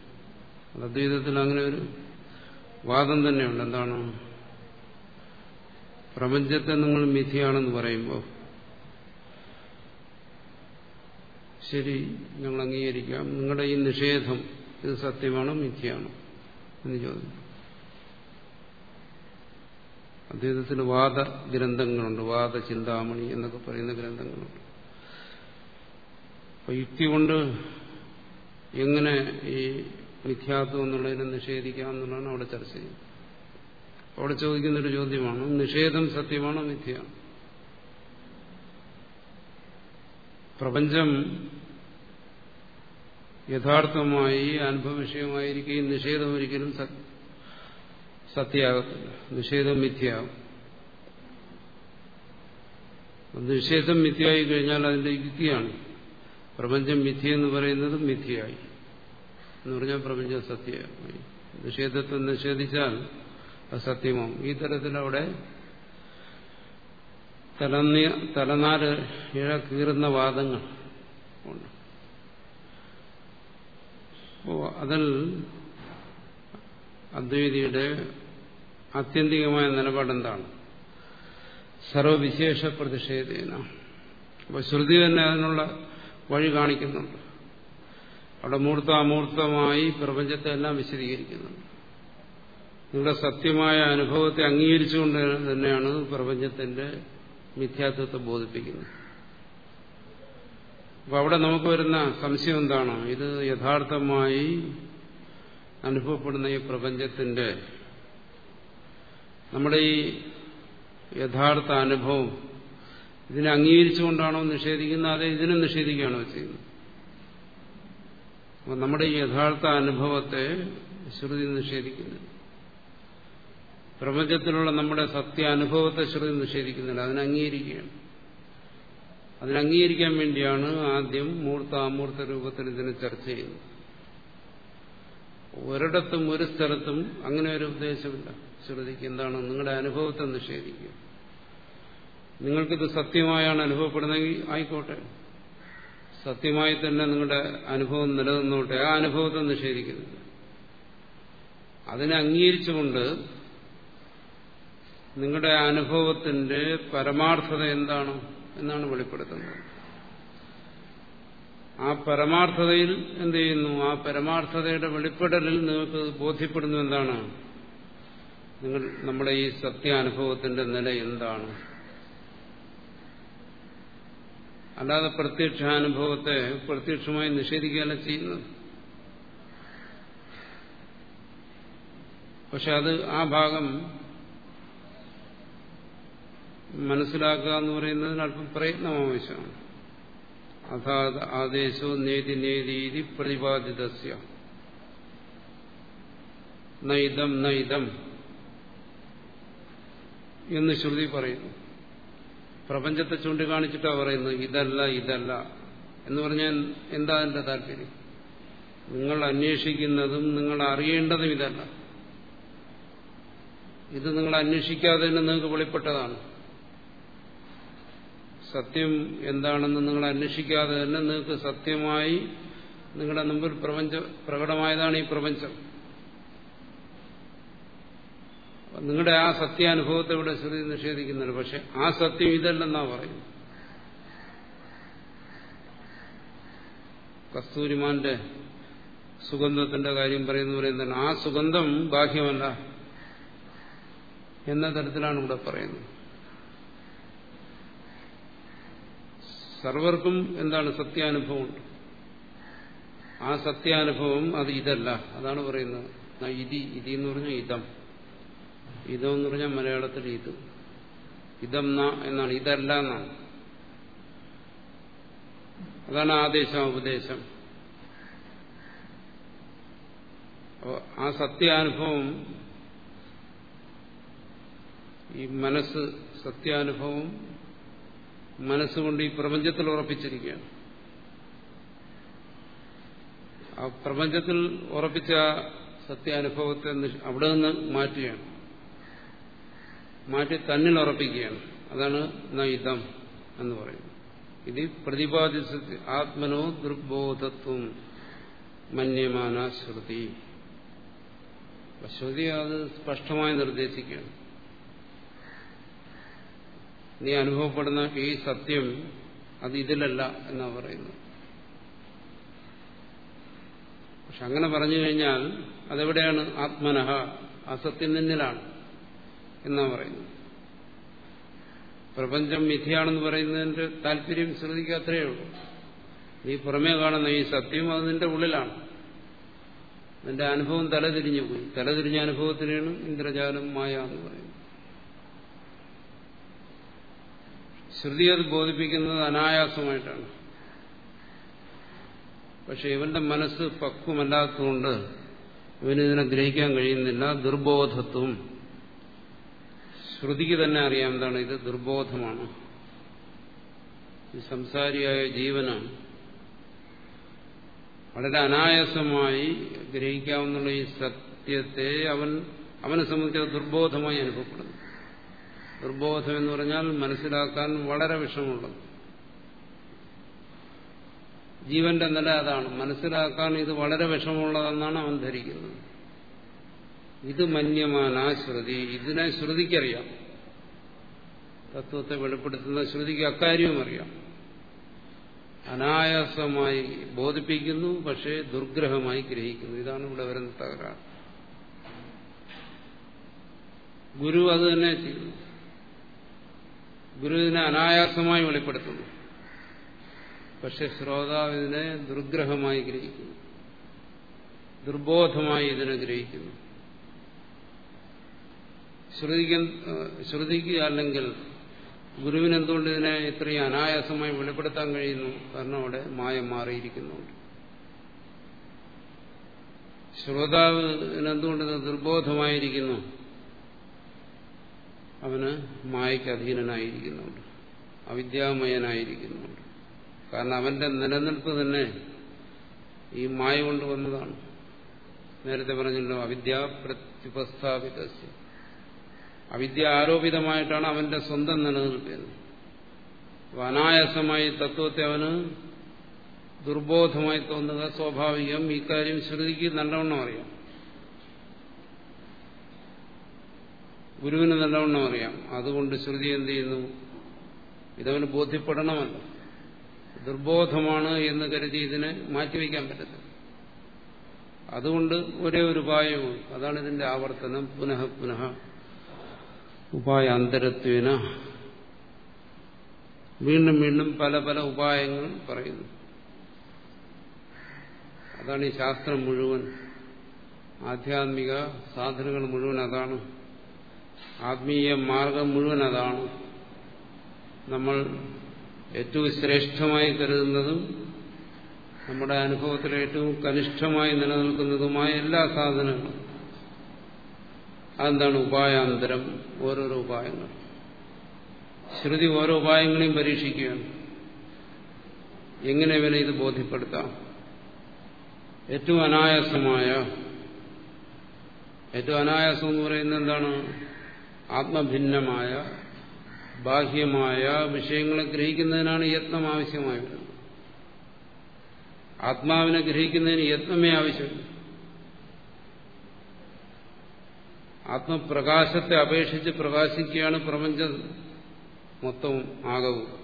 അദ്വൈതത്തിൽ അങ്ങനെ ഒരു വാദം തന്നെയുണ്ട്. എന്താണ്? പ്രപഞ്ചത്തെ നിങ്ങൾ മിഥിയാണെന്ന് പറയുമ്പോൾ ശരി ഞങ്ങൾ അംഗീകരിക്കാം. നിങ്ങളുടെ ഈ നിഷേധം ഇത് സത്യമാണോ മിഥ്യയാണോ എന്ന് ചോദിക്കും. അദ്ദേഹത്തിന് വാദ ഗ്രന്ഥങ്ങളുണ്ട്. വാദ ചിന്താമണി എന്നൊക്കെ പറയുന്ന ഗ്രന്ഥങ്ങളുണ്ട്. അപ്പൊ യുക്തി കൊണ്ട് എങ്ങനെ ഈ മിഥ്യാത്വം എന്നുള്ളതിനെ നിഷേധിക്കാം എന്നുള്ളതാണ് അവിടെ ചർച്ച ചെയ്യുന്നത്. അവിടെ ചോദിക്കുന്നൊരു ചോദ്യമാണ് നിഷേധം സത്യമാണോ മിഥ്യയാണോ? പ്രപഞ്ചം യഥാർത്ഥമായി അനുഭവവിഷയമായിരിക്കുകയും നിഷേധം ഒരിക്കലും സത്യമാകത്തില്ല നിഷേധം മിഥ്യയാകും. നിഷേധം മിഥ്യയായി കഴിഞ്ഞാൽ അതിന്റെ യുക്തിയാണ്. പ്രപഞ്ചം മിഥി എന്ന് പറയുന്നത് മിഥിയായി എന്ന് പറഞ്ഞാൽ പ്രപഞ്ചം സത്യമായി. നിഷേധത്തെ നിഷേധിച്ചാൽ അത് സത്യമാവും. ഈ തരത്തിൽ അവിടെ തലനീ കീറുന്ന വാദങ്ങൾ ഉണ്ട്. അതിൽ അദ്വൈതിയുടെ ആത്യന്തികമായ നിലപാടെന്താണ്? സർവവിശേഷ പ്രതിഷേധേന. അപ്പൊ ശ്രുതി തന്നെ അതിനുള്ള വഴി കാണിക്കുന്നുണ്ട്. അവിടെ മൂർത്താമൂർത്തമായി പ്രപഞ്ചത്തെ എല്ലാം വിശദീകരിക്കുന്നുണ്ട്. നിങ്ങളുടെ സത്യമായ അനുഭവത്തെ അംഗീകരിച്ചുകൊണ്ട് തന്നെയാണ് പ്രപഞ്ചത്തിന്റെ മിഥ്യാത്വത്തെ ബോധിപ്പിക്കുന്നത്. അപ്പൊ അവിടെ നമുക്ക് വരുന്ന സംശയം എന്താണ്? ഇത് യഥാർത്ഥമായി അനുഭവപ്പെടുന്ന ഈ പ്രപഞ്ചത്തിന്റെ നമ്മുടെ ഈ യഥാർത്ഥ അനുഭവം ഇതിനെ അംഗീകരിച്ചുകൊണ്ടാണോ നിഷേധിക്കുന്നത്? അതെ ഇതിനെ നിഷേധിക്കുകയാണോ ചെയ്യുന്നത്. അപ്പൊ നമ്മുടെ ഈ യഥാർത്ഥ അനുഭവത്തെ ശ്രുതി നിഷേധിക്കുന്നില്ല. പ്രപഞ്ചത്തിലുള്ള നമ്മുടെ സത്യ അനുഭവത്തെ ശ്രുതി നിഷേധിക്കുന്നില്ല. അതിനെ അംഗീകരിക്കുകയാണ്. വേണ്ടിയാണ് ആദ്യം മൂർത്ത അമൂർത്ത രൂപത്തിൽ ഇതിനെ ചർച്ച ചെയ്യുന്നത്. ഒരിടത്തും ഒരു സ്ഥലത്തും അങ്ങനെ ഒരു ഉദ്ദേശമില്ല. ശ്രുതിക്ക് എന്താണ് നിങ്ങളുടെ അനുഭവത്തെ നിഷേധിക്കുക. നിങ്ങൾക്കിത് സത്യമായാണ് അനുഭവപ്പെടുന്നതെങ്കിൽ ആയിക്കോട്ടെ. സത്യമായി തന്നെ നിങ്ങളുടെ അനുഭവം നിലനിന്നോട്ടെ. ആ അനുഭവത്തെ നിഷേധിക്കുന്നു അതിനെ അംഗീകരിച്ചുകൊണ്ട് നിങ്ങളുടെ അനുഭവത്തിന്റെ പരമാർത്ഥത എന്താണ് എന്നാണ് വെളിപ്പെടുത്തുന്നത്. ആ പരമാർത്ഥതയിൽ എന്ത് ചെയ്യുന്നു? ആ പരമാർത്ഥതയുടെ വെളിപ്പെടലിൽ നിങ്ങൾക്ക് ബോധ്യപ്പെടുന്നു എന്താണ്? നിങ്ങൾ നമ്മുടെ ഈ സത്യാനുഭവത്തിന്റെ നില എന്താണ്? അല്ലാതെ പ്രത്യക്ഷാനുഭവത്തെ പ്രത്യക്ഷമായി നിഷേധിക്കുകയല്ല ചെയ്യുന്നത്. പക്ഷെ അത് ആ ഭാഗം മനസ്സിലാക്കുക എന്ന് പറയുന്നതിന് അല്പം പ്രയത്നം ആവശ്യമാണ് അതാത് ആദേശോ നേതി നേതി പ്രതിപാദിതസ്യ. നൈതം നൈതം എന്ന് ശ്രുതി പറയുന്നു. പ്രപഞ്ചത്തെ ചൂണ്ടിക്കാണിച്ചിട്ടാണ് പറയുന്നത് ഇതല്ല ഇതല്ല. എന്ന് പറഞ്ഞാൽ എന്താ എന്റെ താല്പര്യം? നിങ്ങൾ അന്വേഷിക്കുന്നതും നിങ്ങൾ അറിയേണ്ടതും ഇതല്ല. ഇത് നിങ്ങൾ അന്വേഷിക്കാതെ തന്നെ നിങ്ങൾക്ക് വെളിപ്പെട്ടതാണ്. സത്യം എന്താണെന്ന് നിങ്ങൾ അന്വേഷിക്കാതെ തന്നെ നിങ്ങൾക്ക് സത്യമായി നിങ്ങളുടെ മുമ്പിൽ പ്രപഞ്ച പ്രകടമായതാണ് ഈ പ്രപഞ്ചം. നിങ്ങളുടെ ആ സത്യാനുഭവത്തെ ഇവിടെ ശ്രുതി നിഷേധിക്കുന്നുണ്ട്. പക്ഷെ ആ സത്യം ഇതല്ലെന്നാ പറയുന്നു കസ്തൂരിമാന്റെ സുഗന്ധത്തിന്റെ കാര്യം പറയുന്ന പറയുന്നതാണ് ആ സുഗന്ധം ബാഹ്യമല്ല എന്ന തരത്തിലാണ് ഇവിടെ പറയുന്നത്. സർവർക്കും എന്താണ് സത്യാനുഭവമുണ്ട്. ആ സത്യാനുഭവം അത് ഇതല്ല. അതാണ് പറയുന്നത്. ഇതി ഇതി എന്ന് പറഞ്ഞാൽ ഇതം. ഇതം എന്ന് പറഞ്ഞാൽ മലയാളത്തിൽ ഇത്. ഇതം എന്നാണ്. ഇതല്ല എന്നാണ്. അതാണ് ആദേശം ഉപദേശം. ആ സത്യാനുഭവം ഈ മനസ്സ് സത്യാനുഭവം മനസ്സുകൊണ്ട് ഈ പ്രപഞ്ചത്തിൽ ഉറപ്പിച്ചിരിക്കുകയാണ്. ആ പ്രപഞ്ചത്തിൽ ഉറപ്പിച്ച സത്യാനുഭവത്തെ അവിടെ നിന്ന് മാറ്റുകയാണ്. മാറ്റി തന്നിൽ ഉറപ്പിക്കുകയാണ്. അതാണ് നൈതം എന്ന് പറയുന്നത്. ഇത് പ്രതിപാദിച്ച ആത്മനോ ദുർബോധത്വം മന്യമാന ശ്രുതി. ശ്രുതി അത് സ്പഷ്ടമായി നിർദ്ദേശിക്കുകയാണ്. നീ അനുഭവപ്പെടുന്ന ഈ സത്യം അത് ഇതിലല്ല എന്നാ പറയുന്നത്. പക്ഷെ അങ്ങനെ പറഞ്ഞു കഴിഞ്ഞാൽ അതെവിടെയാണ്? ആത്മനഹ ആ സത്യം നിന്നിലാണ് എന്നാ പറയുന്നത്? പ്രപഞ്ചം മിഥ്യയാണെന്ന് പറയുന്നതിന്റെ താല്പര്യം ശ്രുതിക്ക് അത്രയേ ഉള്ളൂ. നീ പുറമേ കാണുന്ന ഈ സത്യം അത് നിന്റെ ഉള്ളിലാണ്. നിന്റെ അനുഭവം തലതിരിഞ്ഞു പോയി. തലതിരിഞ്ഞ അനുഭവത്തിനാണ് ഇന്ദ്രജാലം മായ എന്ന് പറയുന്നത്. ശ്രുതി അത് ബോധിപ്പിക്കുന്നത് അനായാസമായിട്ടാണ്. പക്ഷെ ഇവന്റെ മനസ്സ് പക്വമല്ലാത്തതുകൊണ്ട് ഇവനിതിനെ ഗ്രഹിക്കാൻ കഴിയുന്നില്ല. ദുർബോധത്വം. ശ്രുതിക്ക് തന്നെ അറിയാം എന്താണ് ഇത് ദുർബോധമാണ്. സംസാരിയായ ജീവനാണ്. വളരെ അനായാസമായി ഗ്രഹിക്കാവുന്ന ഈ സത്യത്തെ അവൻ അവനെ സംബന്ധിച്ച് ദുർബോധമായി അനുഭവപ്പെടുന്നു. ദുർബോധം എന്ന് പറഞ്ഞാൽ മനസ്സിലാക്കാൻ വളരെ വിഷമമുള്ളത്. ജീവന്റെ നില അതാണ്. മനസ്സിലാക്കാൻ ഇത് വളരെ വിഷമമുള്ളതെന്നാണ് അവൻ ധരിക്കുന്നത്. ഇത് മന്യമാന ശ്രുതി. ഇതിനെ ശ്രുതിക്കറിയാം. തത്വത്തെ വെളിപ്പെടുത്തുന്ന ശ്രുതിക്ക് അക്കാര്യവും അറിയാം. അനായാസമായി ബോധിപ്പിക്കുന്നു പക്ഷേ ദുർഗ്രഹമായി ഗ്രഹിക്കുന്നു. ഇതാണ് ഇവിടെ വരുന്ന തകരാറ് ഗുരു അത് തന്നെ ചെയ്യുന്നു. ഗുരു ഇതിനെ അനായാസമായി വെളിപ്പെടുത്തുന്നു. പക്ഷെ ശ്രോതാവ് ഇതിനെ ദുർഗ്രഹമായി ഗ്രഹിക്കുന്നു. ദുർബോധമായി ഇതിനെ ഗ്രഹിക്കുന്നു. ശ്രുതിക്ക് ശ്രുതിക്ക് അല്ലെങ്കിൽ ഗുരുവിന് എന്തുകൊണ്ട് ഇതിനെ ഇത്രയും അനായാസമായി വെളിപ്പെടുത്താൻ കഴിയുന്നു? കാരണം അവിടെ മായം മാറിയിരിക്കുന്നുണ്ട് ശ്രോതാവിനെന്തുകൊണ്ട് ദുർബോധമായിരിക്കുന്നു? അവന് മായയ്ക്ക് അധീനനായിരിക്കുന്നുണ്ട് അവിദ്യാമയനായിരിക്കുന്നുണ്ട് കാരണം അവന്റെ നിലനിൽപ്പ് തന്നെ ഈ മായ കൊണ്ട് വന്നതാണ്. നേരത്തെ പറഞ്ഞല്ലോ അവിദ്യ പ്രത്യുപസ്ഥാപിത അവിദ്യ ആരോപിതമായിട്ടാണ് അവന്റെ സ്വന്തം നിലനിൽപ്പിയത് അപ്പൊ അനായാസമായി തത്വത്തെ അവന് ദുർബോധമായി തോന്നുക സ്വാഭാവികം. ഇക്കാര്യം ശ്രുതിക്ക് നല്ലവണ്ണം അറിയാം. ഗുരുവിന് നല്ലവണ്ണം അറിയാം. അതുകൊണ്ട് ശ്രുതി എന്ത് ചെയ്യുന്നു? ഇതവന് ബോധ്യപ്പെടണമല്ലോ. ദുർബോധമാണ് എന്ന് കരുതി ഇതിനെ മാറ്റിവെക്കാൻ പറ്റത്തില്ല. അതുകൊണ്ട് ഒരേ ഒരു ഉപായവും അതാണ് ഇതിന്റെ ആവർത്തനം. പുനഃ പുനഃ ഉപായാന്തരത്വേന. വീണ്ടും വീണ്ടും പല പല ഉപായങ്ങൾ പറയുന്നു. അതാണ് ഈ ശാസ്ത്രം മുഴുവൻ. ആധ്യാത്മിക സാധനങ്ങൾ മുഴുവൻ അതാണ്. ആത്മീയ മാർഗം മുഴുവൻ അതാണ്. നമ്മൾ ഏറ്റവും ശ്രേഷ്ഠമായി കരുതുന്നതും നമ്മുടെ അനുഭവത്തിൽ ഏറ്റവും കനിഷ്ഠമായി നിലനിൽക്കുന്നതുമായ എല്ലാ സാധനങ്ങളും അതെന്താണ് ഉപായാന്തരം? ഓരോരോ ഉപായങ്ങൾ. ശ്രുതി ഓരോ ഉപായങ്ങളെയും പരീക്ഷിക്കുകയാണ്. എങ്ങനെ ഇവനെ ഇത് ബോധ്യപ്പെടുത്താം? ഏറ്റവും അനായാസമായ ഏറ്റവും അനായാസം എന്ന് പറയുന്നത് എന്താണ്? ആത്മഭിന്നമായ ബാഹ്യമായ വിഷയങ്ങളെ ഗ്രഹിക്കുന്നതിനാണ് യത്നം ആവശ്യമായി വരുന്നത്. ആത്മാവിനെ ഗ്രഹിക്കുന്നതിന് യത്നമേ ആവശ്യമില്ല. ആത്മപ്രകാശത്തെ അപേക്ഷിച്ച് പ്രകാശിക്കുകയാണ് പ്രപഞ്ചം മൊത്തവും ആകവും.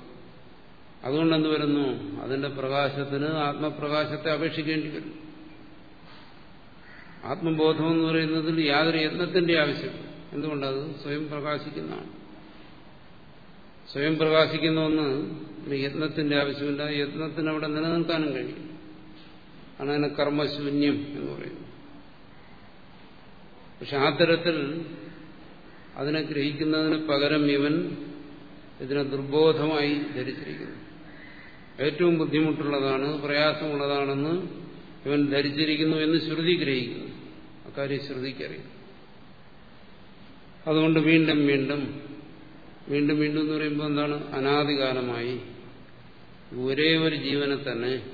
അതുകൊണ്ട് എന്ത് വരുന്നു? അതിന്റെ പ്രകാശത്തിന് ആത്മപ്രകാശത്തെ അപേക്ഷിക്കേണ്ടി വരും. ആത്മബോധം എന്ന് പറയുന്നതിൽ യാതൊരു യത്നത്തിന്റെ ആവശ്യമില്ല. എന്തുകൊണ്ടത്? സ്വയം പ്രകാശിക്കുന്നതാണ്. സ്വയം പ്രകാശിക്കുന്ന ഒന്ന് യത്നത്തിന്റെ ആവശ്യമില്ല. യത്നത്തിന് അവിടെ നിലനിൽക്കാനും കഴിയും അങ്ങനെ കർമ്മശൂന്യം എന്ന് പറയുന്നത്. പക്ഷെ ആ തരത്തിൽ അതിനെ ഗ്രഹിക്കുന്നതിന് പകരം ഇവൻ ഇതിനെ ദുർബോധമായി ധരിച്ചിരിക്കുന്നു. ഏറ്റവും ബുദ്ധിമുട്ടുള്ളതാണ് പ്രയാസമുള്ളതാണെന്ന് ഇവൻ ധരിച്ചിരിക്കുന്നു എന്ന് ശ്രുതി ഗ്രഹിക്കുന്നു. അക്കാര്യം ശ്രുതിക്കറിയും. അതുകൊണ്ട് വീണ്ടും വീണ്ടും വീണ്ടും വീണ്ടും എന്ന് പറയുമ്പോൾ എന്താണ്? അനാദികാലമായി ഒരേ ഒരു ജീവനെ തന്നെ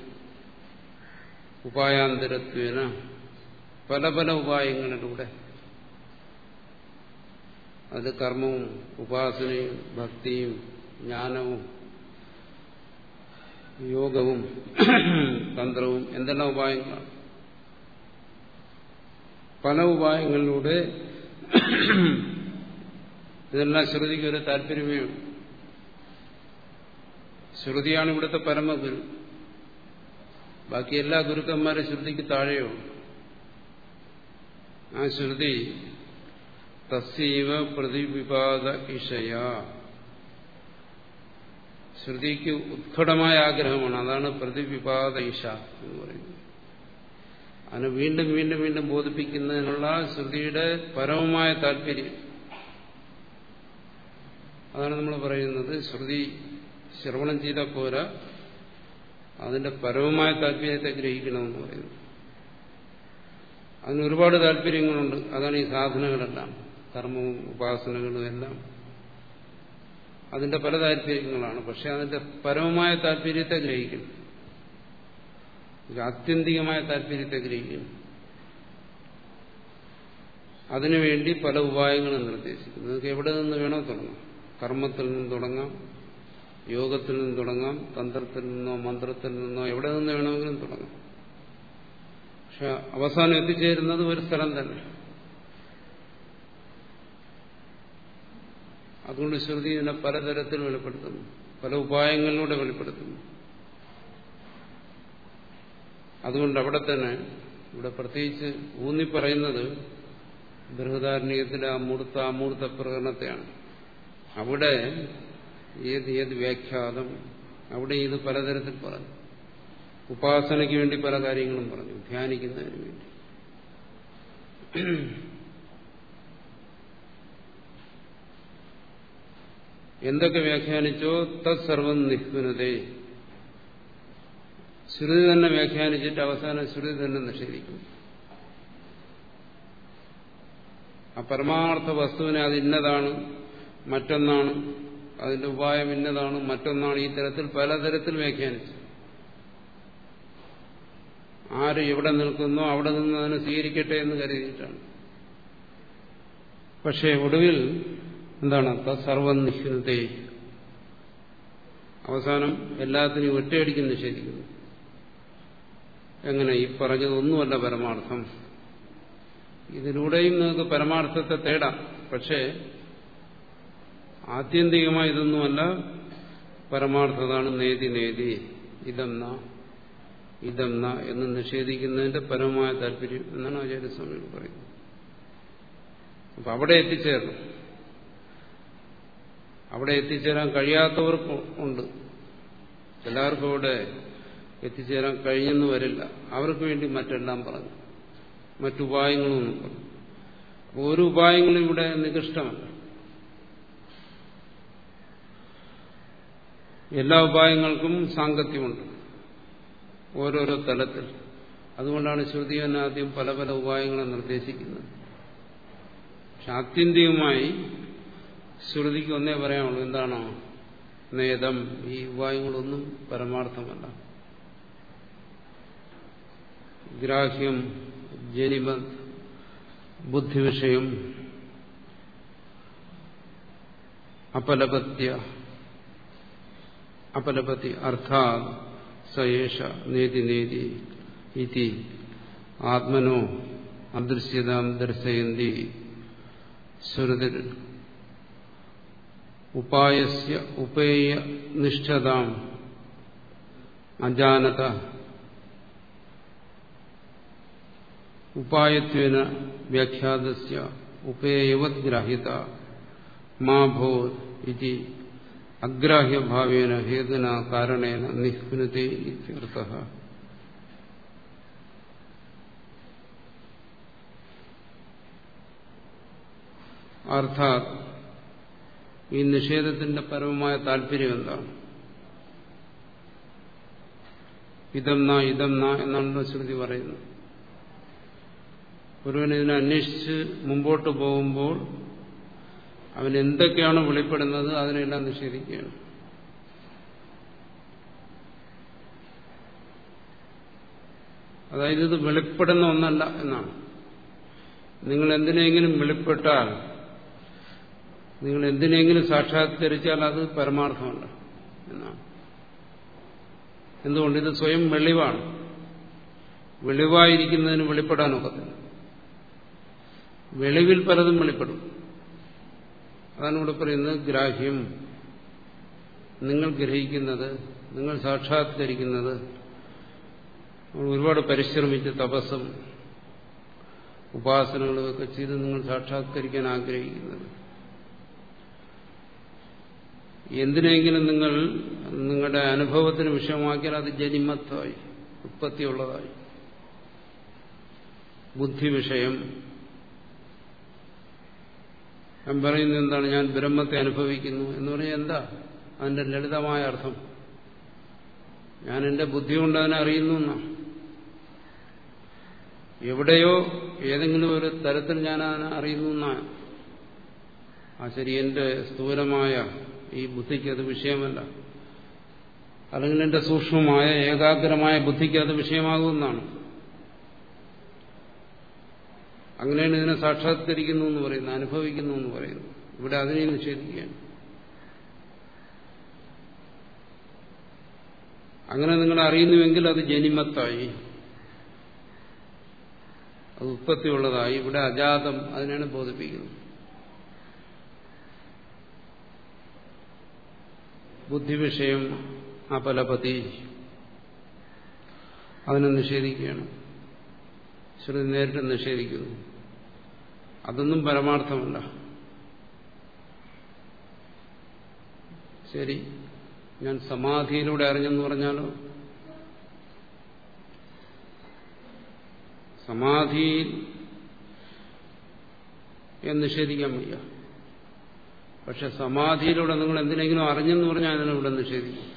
ഉപായാന്തരത്വേന പല പല ഉപായങ്ങളിലൂടെ അത് കർമ്മവും ഉപാസനയും ഭക്തിയും ജ്ഞാനവും യോഗവും തന്ത്രവും എന്തെല്ലാം ഉപായങ്ങളാണ്? പല ഉപായങ്ങളിലൂടെ ഇതെല്ലാം ശ്രുതിക്ക് ഒരു താല്പര്യമേ ശ്രുതിയാണ് ഇവിടുത്തെ പരമഗുരു. ബാക്കി എല്ലാ ഗുരുക്കന്മാരും ശ്രുതിക്ക് താഴെയോ ആ ശ്രുതി തസ്സീവ പ്രതിവിപാദ ഇഷയ ശ്രുതിക്ക് ഉത്കടമായ ആഗ്രഹമാണ്. അതാണ് പ്രതിവിപാദ ഇഷ എന്ന് പറയുന്നത്. അതിന് വീണ്ടും വീണ്ടും വീണ്ടും ബോധിപ്പിക്കുന്നതിനുള്ള ശ്രുതിയുടെ പരമമായ താല്പര്യം. അതാണ് നമ്മൾ പറയുന്നത്. ശ്രുതി ശ്രവണം ചെയ്താൽ പോരാ. അതിന്റെ പരമമായ താല്പര്യത്തെ ഗ്രഹിക്കണമെന്ന് പറയുന്നു. അതിന് ഒരുപാട് താല്പര്യങ്ങളുണ്ട്. അതാണ് ഈ സാധനങ്ങളെല്ലാം. കർമ്മവും ഉപാസനകളും എല്ലാം. അതിന്റെ പല താല്പര്യങ്ങളാണ്. പക്ഷെ അതിന്റെ പരമമായ താല്പര്യത്തെ ഗ്രഹിക്കുന്നു. ആത്യന്തികമായ താല്പര്യത്തെ ഗ്രഹിക്കുന്നു. അതിനുവേണ്ടി പല ഉപായങ്ങളും നിർദ്ദേശിക്കുന്നു. നിങ്ങൾക്ക് എവിടെ നിന്ന് വേണോ തുടങ്ങാം. കർമ്മത്തിൽ നിന്ന് തുടങ്ങാം യോഗത്തിൽ നിന്ന് തുടങ്ങാം തന്ത്രത്തിൽ നിന്നോ മന്ത്രത്തിൽ നിന്നോ എവിടെ നിന്ന് വേണമെങ്കിലും തുടങ്ങാം. പക്ഷെ അവസാനം എത്തിച്ചേരുന്നത് ഒരു സ്ഥലം തന്നെ. അതുകൊണ്ട് ശ്രുതി ഇതിനെ പലതരത്തിൽ വെളിപ്പെടുത്തുന്നു. പല ഉപായങ്ങളിലൂടെ വെളിപ്പെടുത്തുന്നു. അതുകൊണ്ട് അവിടെ തന്നെ ഇവിടെ പ്രത്യേകിച്ച് ഊന്നി പറയുന്നത് ബൃഹദാരണ്യത്തിലെ അമൂർത്ത അമൂർത്ത പ്രകടനത്തെയാണ്. അവിടെ ഏത് ഏത് വ്യാഖ്യാതം അവിടെ ഇത് പലതരത്തിൽ പറഞ്ഞു. ഉപാസനയ്ക്ക് വേണ്ടി പല കാര്യങ്ങളും പറഞ്ഞു ധ്യാനിക്കുന്നതിന് വേണ്ടി. എന്തൊക്കെ വ്യാഖ്യാനിച്ചോ തത്സർവം നിഷ്പുനതേ ശ്രുതി തന്നെ വ്യാഖ്യാനിച്ചിട്ട് അവസാനം ശ്രുതി തന്നെ നിഷേധിക്കും. ആ പരമാർത്ഥ വസ്തുവിനെ അത് ഇന്നതാണ് മറ്റൊന്നാണ്. അതിന്റെ ഉപായം ഇന്നതാണ് മറ്റൊന്നാണ്. ഈ തരത്തിൽ പലതരത്തിൽ വ്യാഖ്യാനിച്ചു. ആര് എവിടെ നിൽക്കുന്നോ അവിടെ നിന്ന് അതിനെ സ്വീകരിക്കട്ടെ എന്ന് കരുതിയിട്ടാണ്. പക്ഷേ ഒടുവിൽ എന്താണ് സർവം നിശ്ചിതത്തെ അവസാനം എല്ലാത്തിനെയും ഒറ്റയടിക്ക് നിഷേധിക്കുന്നു എങ്ങനെ? ഈ പറഞ്ഞതൊന്നുമല്ല പരമാർത്ഥം. ഇതിലൂടെയും നിങ്ങൾക്ക് പരമാർത്ഥത്തെ തേടാം. പക്ഷേ ആത്യന്തികമായി ഇതൊന്നുമല്ല. പരമാർത്ഥതാണ് നേതി നേതി. ഇതെന്ന? ഇതെന്ന? എന്ന് നിഷേധിക്കുന്നതിന്റെ പരമമായ താല്പര്യം എന്നാണ് ആചാര്യസ്വാമികൾ പറയുന്നത്. അപ്പൊ അവിടെ എത്തിച്ചേരണം. അവിടെ എത്തിച്ചേരാൻ കഴിയാത്തവർക്കും ഉണ്ട്. എല്ലാവർക്കും അവിടെ എത്തിച്ചേരാൻ കഴിഞ്ഞെന്ന് വരില്ല. അവർക്ക് വേണ്ടി മറ്റെല്ലാം പറഞ്ഞു. മറ്റുപായങ്ങളൊന്നും പറഞ്ഞു. ഒരു ഉപായങ്ങളും ഇവിടെ നികൃഷ്ടമല്ല. എല്ലാ ഉപായങ്ങൾക്കും സാങ്കത്യമുണ്ട്. ഓരോരോ തലത്തിൽ. അതുകൊണ്ടാണ് ശ്രുതി തന്നെ ആദ്യം പല പല ഉപായങ്ങളെ നിർദ്ദേശിക്കുന്നത്. പക്ഷെ ആത്യന്തികമായി ശ്രുതിക്ക് ഒന്നേ പറയാനുള്ളൂ. എന്താണോ? നേതം ഈ ഉപായങ്ങളൊന്നും പരമാർത്ഥമല്ല. ഗ്രാഹ്യം ജനിമ ബുദ്ധിവിഷയം അപലപത്യ അപലപതി അർത്ഥാ സയേഷ നേതി നേതി ഇതി ആത്മനോ അദൃശ്യതാം ദർശയന്തി ശ്രുതി ഉപായസ്യ ഉപേയ നിഷ്ഠതാം അജാനത ഉപായത്വേന വ്യാഖ്യാതസ്യ ഉപേയവത് ഗ്രാഹ്യത മാ ഭോ ഇതി അഗ്രാഹ്യഭാവേന ഹേതുന കാരണേന നിഹ്നതേ ഇത്യർത്ഥ അർത്ഥാത് ഈ നിഷേധത്തിന്റെ പരമമായ താല്പര്യം എന്താണ്? ഇതം ന ഇതം ന എന്നാണല്ലോ ശ്രുതി പറയുന്നത്. ഒരുവൻ ഇതിനെ അന്വേഷിച്ച് മുമ്പോട്ട് പോകുമ്പോൾ അവൻ എന്തൊക്കെയാണ് വെളിപ്പെടുന്നത് അതിനെല്ലാം നിഷേധിക്കുകയാണ്. അതായത് ഇത് വെളിപ്പെടുന്ന ഒന്നല്ല എന്നാണ്. നിങ്ങൾ എന്തിനെങ്കിലും വെളിപ്പെട്ടാൽ നിങ്ങൾ എന്തിനെങ്കിലും സാക്ഷാത്കരിച്ചാൽ അത് പരമാർത്ഥമല്ല എന്നാണ്. എന്തുകൊണ്ട്? ഇത് സ്വയം വെളിവാണ്. വെളിവായിരിക്കുന്നതിന് വെളിപ്പെടാനൊക്കത്തില്ല. വെളിവിൽ പലതും വെളിപ്പെടും. അതാണ് ഇവിടെ പറയുന്നത് ഗ്രാഹ്യം. നിങ്ങൾ ഗ്രഹിക്കുന്നത് നിങ്ങൾ സാക്ഷാത്കരിക്കുന്നത് ഒരുപാട് പരിശ്രമിച്ച് തപസ്സും ഉപാസനകളും ഒക്കെ ചെയ്ത് നിങ്ങൾ സാക്ഷാത്കരിക്കാൻ ആഗ്രഹിക്കുന്നത്. എന്തിനെങ്കിലും നിങ്ങൾ നിങ്ങളുടെ അനുഭവത്തിന് വിഷയമാക്കിയാൽ അത് ജനിമത്വമായി ഉത്പത്തിയുള്ളതായി. ബുദ്ധി വിഷയം. ഞാൻ പറയുന്നത് എന്താണ്? ഞാൻ ബ്രഹ്മത്തെ അനുഭവിക്കുന്നു എന്ന് പറഞ്ഞാൽ എന്താ? അതിന്റെ ലളിതമായ അർത്ഥം. ഞാൻ എന്റെ ബുദ്ധി കൊണ്ട് അതിനെ അറിയുന്നു എന്നാണ് എവിടെയോ ഏതെങ്കിലും ഒരു തരത്തിൽ ഞാൻ അതിനെ അറിയുന്നു എന്നാണ് ആ ശരി എന്റെ സ്ഥൂലമായ ഈ ബുദ്ധിക്ക് അത് വിഷയമല്ല. അല്ലെങ്കിൽ എന്റെ സൂക്ഷ്മമായ ഏകാഗ്രമായ ബുദ്ധിക്ക് അത് വിഷയമാകുമെന്നാണ്. അങ്ങനെയാണ് ഇതിനെ സാക്ഷാത്കരിക്കുന്നു എന്ന് പറയുന്നത് അനുഭവിക്കുന്നു എന്ന് പറയുന്നു ഇവിടെ അതിനെ നിഷേധിക്കുകയാണ്. അങ്ങനെ നിങ്ങൾ അറിയുന്നുവെങ്കിൽ അത് ജനിമത്തായി. അത് ഉത്പത്തിയുള്ളതായി. ഇവിടെ അജാതം അതിനാണ് ബോധിപ്പിക്കുന്നത്. ബുദ്ധിവിഷയം അപലപതി. അതിനെ നിഷേധിക്കുകയാണ്. ശ്രുതി നേരിട്ട് നിഷേധിക്കുന്നു. അതൊന്നും പരമാർത്ഥമല്ല. ശരി ഞാൻ സമാധിയിലൂടെ അറിഞ്ഞെന്ന് പറഞ്ഞാലോ? സമാധി എന്ന് നിഷേധിക്കാൻ വയ്യ. പക്ഷെ സമാധിയിലൂടെ നിങ്ങൾ എന്തിനെങ്കിലും അറിഞ്ഞെന്ന് പറഞ്ഞാൽ അതിനെ ഇവിടെ നിഷേധിക്കും.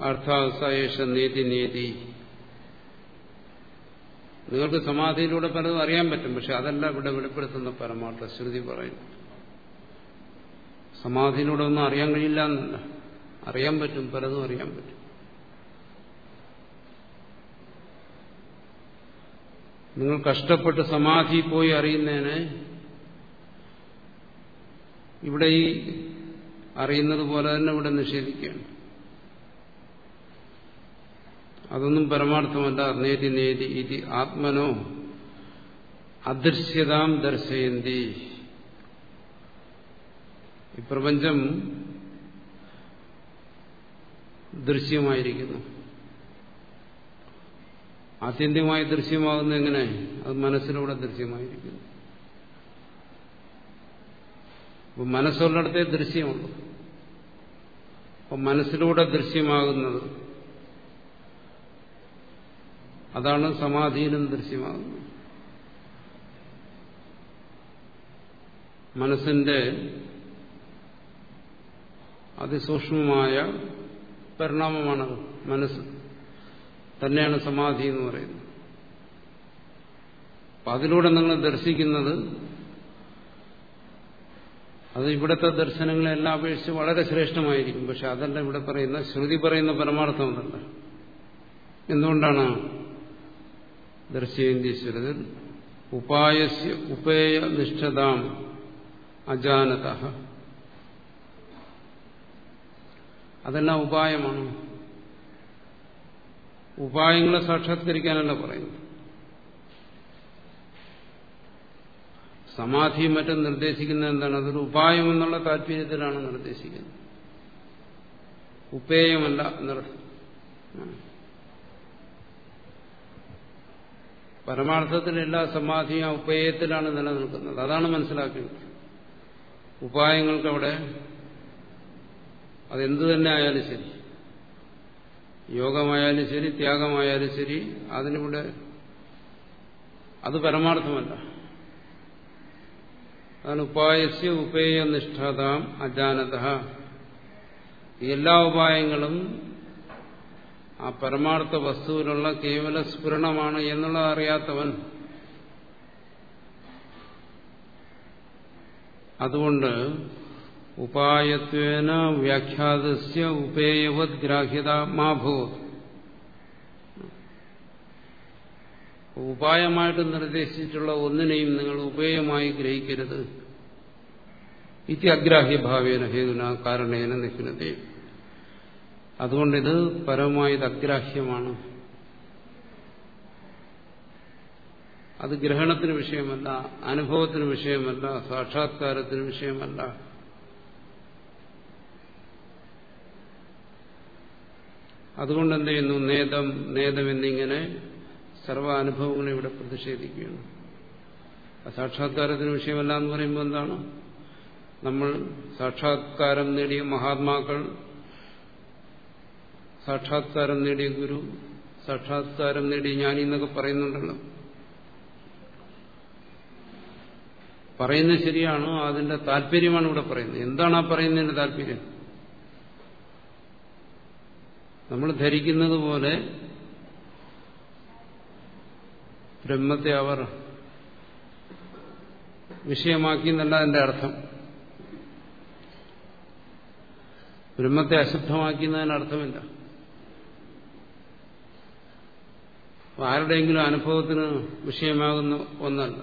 അർത്ഥാവസായേഷ നീതി നീതി. നിങ്ങൾക്ക് സമാധിയിലൂടെ പലതും അറിയാൻ പറ്റും പക്ഷെ അതല്ല ഇവിടെ വെളിപ്പെടുത്തുന്ന പരമാർത്ഥ ശ്രുതി പറയുന്നു സമാധിയിലൂടെ ഒന്നും അറിയാൻ കഴിയില്ല എന്നല്ല അറിയാൻ പറ്റും പലതും അറിയാൻ പറ്റും. നിങ്ങൾ കഷ്ടപ്പെട്ട് സമാധി പോയി അറിയുന്നതിന് ഇവിടെ ഈ അറിയുന്നത് പോലെ തന്നെ ഇവിടെ നിഷേധിക്കുകയാണ്. അതൊന്നും പരമാർത്ഥമല്ല. നേതി നേതി ഇതി ആത്മനോ അദൃശ്യതാം ദർശയന്തി. ഈ പ്രപഞ്ചം ദൃശ്യമായിരിക്കുന്നു. ആത്യന്തികമായി ദൃശ്യമാകുന്ന എങ്ങനെ? അത് മനസ്സിലൂടെ ദൃശ്യമായിരിക്കുന്നു അപ്പൊ മനസ്സുള്ളിടത്തെ ദൃശ്യമുള്ളൂ. അപ്പൊ മനസ്സിലൂടെ ദൃശ്യമാകുന്നത് അതാണ് സമാധീനം ദൃശ്യമാകുന്നത്. മനസ്സിന്റെ അതിസൂക്ഷ്മമായ പരിണാമമാണ് മനസ്സ്. തന്നെയാണ് സമാധി എന്ന് പറയുന്നത്. അപ്പൊ അതിലൂടെ നിങ്ങൾ ദർശിക്കുന്നത് അത് ഇവിടുത്തെ ദർശനങ്ങളെല്ലാം അപേക്ഷിച്ച് വളരെ ശ്രേഷ്ഠമായിരിക്കും. പക്ഷെ അതല്ല ഇവിടെ പറയുന്ന ശ്രുതി പറയുന്ന പരമാർത്ഥം അതല്ല എന്തുകൊണ്ടാണ് ദർശയേന്ദ്രീശ്വരത്തിൽ ഉപായസ്യ ഉപേയ നിഷ്ഠതാം അജാനത. അതെല്ലാം ഉപായമാണ്. ഉപായങ്ങളെ സാക്ഷാത്കരിക്കാനല്ല പറയുന്നത്. സമാധിയും മറ്റും നിർദ്ദേശിക്കുന്നത് എന്താണ്? അതൊരു ഉപായം എന്നുള്ള താല്പര്യത്തിലാണ് നിർദ്ദേശിക്കുന്നത്. ഉപേയമല്ല പരമാർത്ഥത്തിൽ എല്ലാ സമാധിയും ആ ഉപേയത്തിലാണ് നിലനിൽക്കുന്നത്. അതാണ് മനസ്സിലാക്കേണ്ടത്. ഉപായങ്ങൾക്കവിടെ അതെന്തു തന്നെ ആയാലും ശരി. യോഗമായാലും ശരി ത്യാഗമായാലും ശരി അതിനിവിടെ അത് പരമാർത്ഥമല്ല. അതാണ് ഉപായസ്യ ഉപേയ നിഷ്ഠതാം അജാനത എല്ലാ ഉപായങ്ങളും ആ പരമാർത്ഥ വസ്തുവിലുള്ള കേവല സ്ഫുരണമാണ് എന്നുള്ളത് അറിയാത്തവൻ. അതുകൊണ്ട് ഉപായത്വേന വ്യാഖ്യാതസ്യ ഉപേയവത് ഗ്രാഹ്യത മാഭൂത് ഉപായമായിട്ട് നിർദ്ദേശിച്ചിട്ടുള്ള ഒന്നിനെയും നിങ്ങൾ ഉപേയമായി ഗ്രഹിക്കരുത്। ഇതി അഗ്രാഹ്യഭാവേന ഹേതുന കാരണേന നിൽക്കുന്നതേ അതുകൊണ്ടിത് പരമമായി ഇത് അഗ്രാഹ്യമാണ്। അത് ഗ്രഹണത്തിന് വിഷയമല്ല അനുഭവത്തിന് വിഷയമല്ല സാക്ഷാത്കാരത്തിന് വിഷയമല്ല। അതുകൊണ്ട് എന്ത് ചെയ്യുന്നു? നേതം നേതം എന്നിങ്ങനെ സർവ അനുഭവങ്ങളെ ഇവിടെ പ്രതിഷേധിക്കുകയാണ്. സാക്ഷാത്കാരത്തിന് വിഷയമല്ല എന്ന് പറയുമ്പോൾ എന്താണ്? നമ്മൾ സാക്ഷാത്കാരം നേടിയ മഹാത്മാക്കൾ സാക്ഷാത്കാരം നേടിയ ഗുരു സാക്ഷാത്കാരം നേടിയ ജ്ഞാനി എന്നൊക്കെ പറയുന്നുണ്ടല്ലോ. പറയുന്നത് ശരിയാണോ? അതിന്റെ താല്പര്യമാണ് ഇവിടെ പറയുന്നത്. എന്താണ് ആ പറയുന്നതിന്റെ താല്പര്യം? നമ്മൾ ധരിക്കുന്നത് പോലെ ബ്രഹ്മത്തെ അവർ വിഷയമാക്കി എന്നല്ല അതിന്റെ അർത്ഥം. ബ്രഹ്മത്തെ അശുദ്ധമാക്കി എന്നതിന് അർത്ഥമില്ല. ആരുടെയെങ്കിലും അനുഭവത്തിന് വിഷയമാകുന്ന ഒന്നല്ല.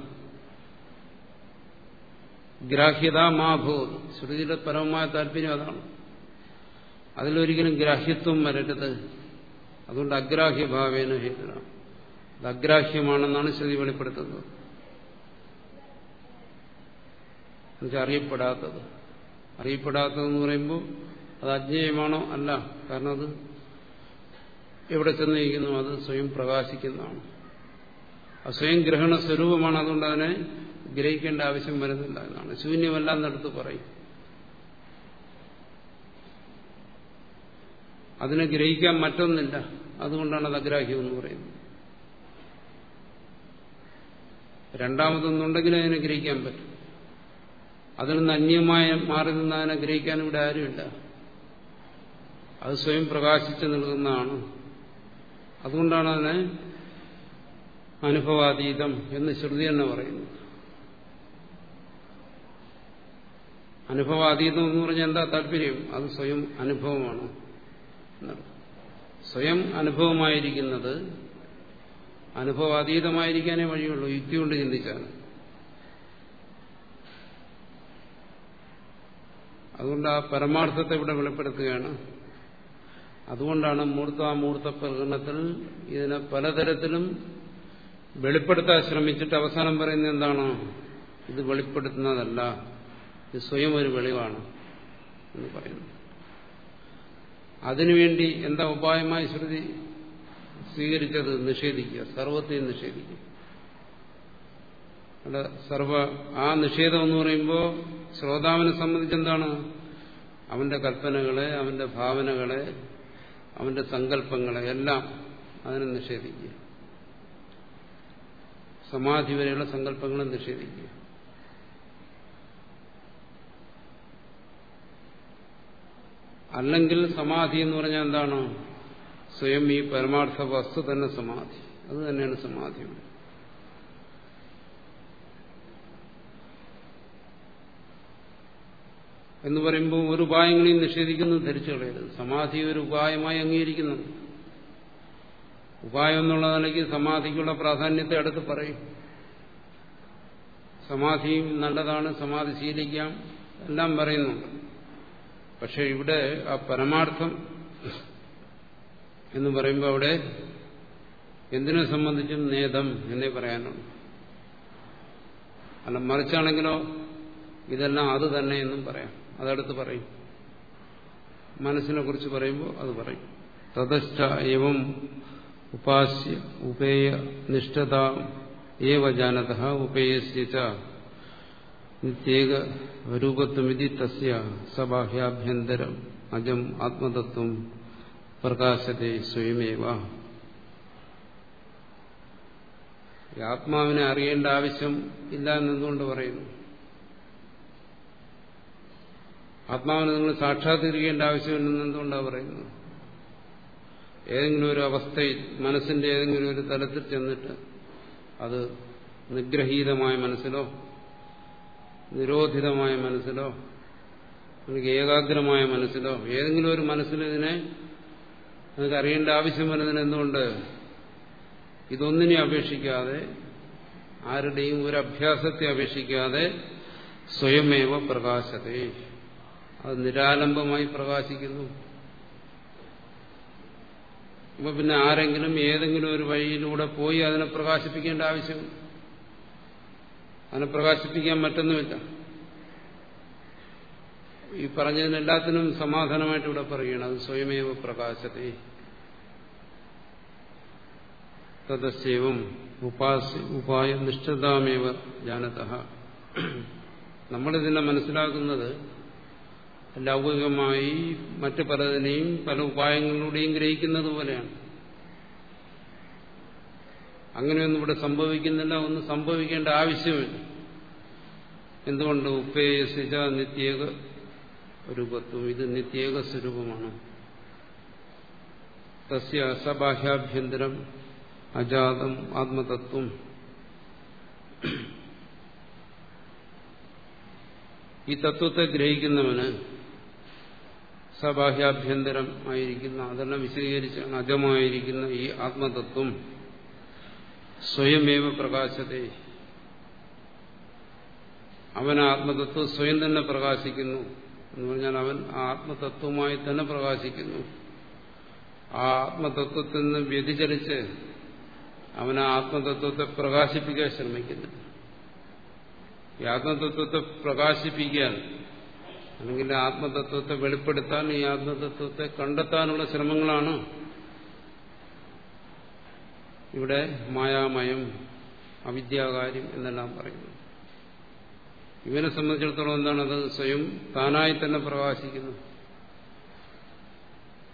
ഗ്രാഹ്യത മാഭൂത്. ശ്രുതിയുടെ പരമമായ താല്പര്യം അതാണ്. അതിലൊരിക്കലും ഗ്രാഹ്യത്വം വരരുത്. അതുകൊണ്ട് അഗ്രാഹ്യഭാവേന ഹേതുര. അത് അഗ്രാഹ്യമാണെന്നാണ് ശ്രുതി വെളിപ്പെടുത്തുന്നത് അറിയപ്പെടാത്തത്. അറിയപ്പെടാത്തതെന്ന് പറയുമ്പോൾ അത് അജ്ഞേയമാണോ? അല്ല. കാരണം അത് എവിടെ ചെന്നിരിക്കുന്നു? അത് സ്വയം പ്രകാശിക്കുന്നതാണ്. അത് സ്വയം ഗ്രഹണ സ്വരൂപമാണ് അതുകൊണ്ട് അതിനെ ഗ്രഹിക്കേണ്ട ആവശ്യം വരുന്നില്ല എന്നാണ്. ശൂന്യമല്ല എന്നെടുത്ത് പറയും. അതിനെ ഗ്രഹിക്കാൻ മറ്റൊന്നില്ല. അതുകൊണ്ടാണ് അത് അഗ്രാഹ്യം എന്ന് പറയുന്നത്. രണ്ടാമതൊന്നുണ്ടെങ്കിൽ അതിനെ ഗ്രഹിക്കാൻ പറ്റും. അതിൽ നിന്ന് അന്യമായ മാറി നിന്ന് അതിനെ ഗ്രഹിക്കാൻ ഇവിടെ ആരുമില്ല. അത് സ്വയം പ്രകാശിച്ചു നിൽക്കുന്നതാണ്. അതുകൊണ്ടാണ് അതിനെ അനുഭവാതീതം എന്ന് ശ്രുതി തന്നെ പറയുന്നത്. അനുഭവാതീതം എന്ന് പറഞ്ഞാൽ എന്താ താല്പര്യം? അത് സ്വയം അനുഭവമാണ്. സ്വയം അനുഭവമായിരിക്കുന്നത് അനുഭവാതീതമായിരിക്കാനേ വഴിയുള്ളൂ. യുക്തി കൊണ്ട് ചിന്തിച്ചാണ്. അതുകൊണ്ട് ആ പരമാർത്ഥത്തെ ഇവിടെ വെളിപ്പെടുത്തുകയാണ്. അതുകൊണ്ടാണ് മൂർത്താമൂർത്ത പ്രകടനത്തിൽ ഇതിനെ പലതരത്തിലും വെളിപ്പെടുത്താൻ ശ്രമിച്ചിട്ട് അവസാനം പറയുന്നത് എന്താണ്? ഇത് വെളിപ്പെടുത്തുന്നതല്ല. ഇത് സ്വയം ഒരു വെളിവാണ് എന്ന് പറയുന്നു. അതിനുവേണ്ടി എന്താ ഉപായമായി ശ്രുതി? സ്വീകരിച്ചത് നിഷേധിക്കുക സർവത്തെയും നിഷേധിക്കുക. അവിടെ സർവ ആ നിഷേധം എന്ന് പറയുമ്പോൾ ശ്രോതാവിനെ സംബന്ധിച്ചെന്താണ് അവന്റെ കൽപ്പനകളെ അവന്റെ ഭാവനകളെ അവന്റെ സങ്കല്പങ്ങളെ എല്ലാം അതിനെ നിഷേധിക്കുക. സമാധി വരെയുള്ള സങ്കല്പങ്ങളെ നിഷേധിക്കുക. അല്ലെങ്കിൽ സമാധി എന്ന് പറഞ്ഞാൽ എന്താണ്? സ്വയം ഈ പരമാർത്ഥ വസ്തു തന്നെ സമാധി. അത് തന്നെയാണ് സമാധി. എന്ന് പറയുമ്പോൾ ഒരു ഉപായങ്ങളെയും നിഷേധിക്കുന്നു ധരിച്ചു കളയരുത്. സമാധി ഒരു ഉപായമായി അംഗീകരിക്കുന്നു ഉപായം എന്നുള്ള നിലയ്ക്ക് സമാധിക്കുള്ള പ്രാധാന്യത്തെ അടുത്ത് പറയും. സമാധിയും നല്ലതാണ്. സമാധി ശീലിക്കാം. എല്ലാം പറയുന്നുണ്ട്. പക്ഷെ ഇവിടെ ആ പരമാർത്ഥം എന്ന് പറയുമ്പോൾ അവിടെ എന്തിനെ സംബന്ധിച്ചും നേതം എന്നേ പറയാനുള്ളൂ. അല്ല മറിച്ചാണെങ്കിലോ ഇതെല്ലാം അത് തന്നെ എന്നും പറയാം. അതടുത്ത് പറയും. മനസ്സിനെ കുറിച്ച് പറയുമ്പോൾ അത് പറയും. തതശ്ച ഏവം ഉപാസ്യ ഉപേയ നിഷ്ഠത ഏവ ജാനത ഉപേയസ്യ നിത്യേക രൂപത്വമിതി തസ്യ സബാഹ്യാഭ്യന്തരം അജം ആത്മതത്വം പ്രകാശത്തെ സ്വയമേവ. ആത്മാവിനെ അറിയേണ്ട ആവശ്യം ഇല്ല എന്നുകൊണ്ട് പറയുന്നു. ആത്മാവിനെ നിങ്ങൾ സാക്ഷാത്കരിക്കേണ്ട ആവശ്യമില്ലെന്ന് എന്തുകൊണ്ടാണ് പറയുന്നത്? ഏതെങ്കിലും ഒരു അവസ്ഥയിൽ മനസ്സിന്റെ ഏതെങ്കിലും ഒരു തലത്തിൽ ചെന്നിട്ട് അത് നിഗ്രഹീതമായ മനസ്സിലോ നിരോധിതമായ മനസ്സിലോ അല്ലെങ്കിൽ ഏകാഗ്രമായ മനസ്സിലോ ഏതെങ്കിലും ഒരു മനസ്സിൽ ഇതിനെ നിങ്ങൾക്ക് അറിയേണ്ട ആവശ്യം വരുന്നതിന് എന്തുകൊണ്ട്? ഇതൊന്നിനെ അപേക്ഷിക്കാതെ ആരുടെയും ഒരു അഭ്യാസത്തെ അപേക്ഷിക്കാതെ സ്വയമേവ പ്രകാശത്തെ. അത് നിരാലംബമായി പ്രകാശിക്കുന്നു. അപ്പൊ പിന്നെ ആരെങ്കിലും ഏതെങ്കിലും ഒരു വഴിയിലൂടെ പോയി അതിനെ പ്രകാശിപ്പിക്കേണ്ട ആവശ്യം അതിനെ പ്രകാശിപ്പിക്കാൻ പറ്റുന്നുമില്ല ഈ പറഞ്ഞതിനെല്ലാത്തിനും സമാധാനമായിട്ട് ഇവിടെ പറയുകയാണ്. അത് സ്വയമേവ പ്രകാശത്തെ ഉപാസ്യ ഉപായ നിഷ്ഠതാമേവ ജാനത. നമ്മളിതിനെ മനസ്സിലാക്കുന്നത് ലൗകികമായി മറ്റു പലതിനെയും പല ഉപായങ്ങളിലൂടെയും ഗ്രഹിക്കുന്നത് പോലെയാണ്. അങ്ങനെയൊന്നും ഇവിടെ സംഭവിക്കുന്നില്ല ഒന്നും സംഭവിക്കേണ്ട ആവശ്യമില്ല. എന്തുകൊണ്ട് ഉപ്പേസിച്ച നിത്യേക രൂപത്വം ഇത് നിത്യേക സ്വരൂപമാണ്. തസ്യ സബാഹ്യാഭ്യന്തരം അജാതം ആത്മതത്വം. ഈ തത്വത്തെ ഗ്രഹിക്കുന്നവന് സബാഹ്യാഭ്യന്തരം ആയിരിക്കുന്ന അതെല്ലാം വിശദീകരിച്ചാണ് അജമായിരിക്കുന്ന ഈ ആത്മതത്വം സ്വയമേവ പ്രകാശത്തെ. അവൻ ആത്മതത്വം സ്വയം തന്നെ പ്രകാശിക്കുന്നു എന്ന് പറഞ്ഞാൽ അവൻ ആത്മതത്വമായി തന്നെ പ്രകാശിക്കുന്നു. ആ ആത്മതത്വത്തിൽ നിന്ന് വ്യതിചലിച്ച് അവൻ ആത്മതത്വത്തെ പ്രകാശിപ്പിക്കാൻ ശ്രമിക്കുന്നു. ഈ ആത്മതത്വത്തെ പ്രകാശിപ്പിക്കാൻ അല്ലെങ്കിൽ ആത്മതത്വത്തെ വെളിപ്പെടുത്താൻ ഈ ആത്മതത്വത്തെ കണ്ടെത്താനുള്ള ശ്രമങ്ങളാണ് ഇവിടെ മായാമയം അവിദ്യാകാര്യം എന്നെല്ലാം പറയുന്നു. ഇവനെ സംബന്ധിച്ചിടത്തോളം എന്താണത്? സ്വയം താനായി തന്നെ പ്രകാശിക്കുന്നു.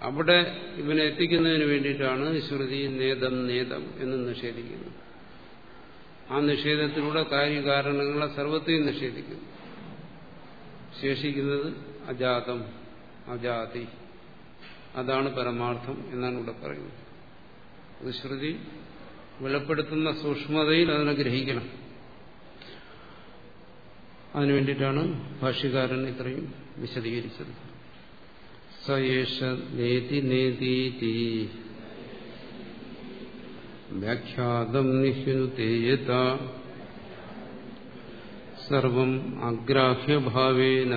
അവിടെ ഇവനെ എത്തിക്കുന്നതിന് വേണ്ടിയിട്ടാണ് ശ്രുതി നേതം നേതം എന്ന് നിഷേധിക്കുന്നത് ആ നിഷേധത്തിലൂടെ കാര്യകാരണങ്ങളെ സർവത്തെയും നിഷേധിക്കുന്നു. ശേഷിക്കുന്നത് അജാതം അജാതി. അതാണ് പരമാർത്ഥം എന്നാണ് ഇവിടെ പറയുന്നത്. അത് ശ്രുതി വെളിപ്പെടുത്തുന്ന സൂക്ഷ്മതയിൽ അതിനെ ഗ്രഹിക്കണം. അതിനു വേണ്ടിയിട്ടാണ് ഭാഷ്യകാരൻ ഇത്രയും വിശദീകരിച്ചത്. സയേഷ നേതി നേതീതി. വ്യാഖ്യാതം നിഹ്യുനുതേയത സർവം അഗ്രാഹ്യഭാവേന.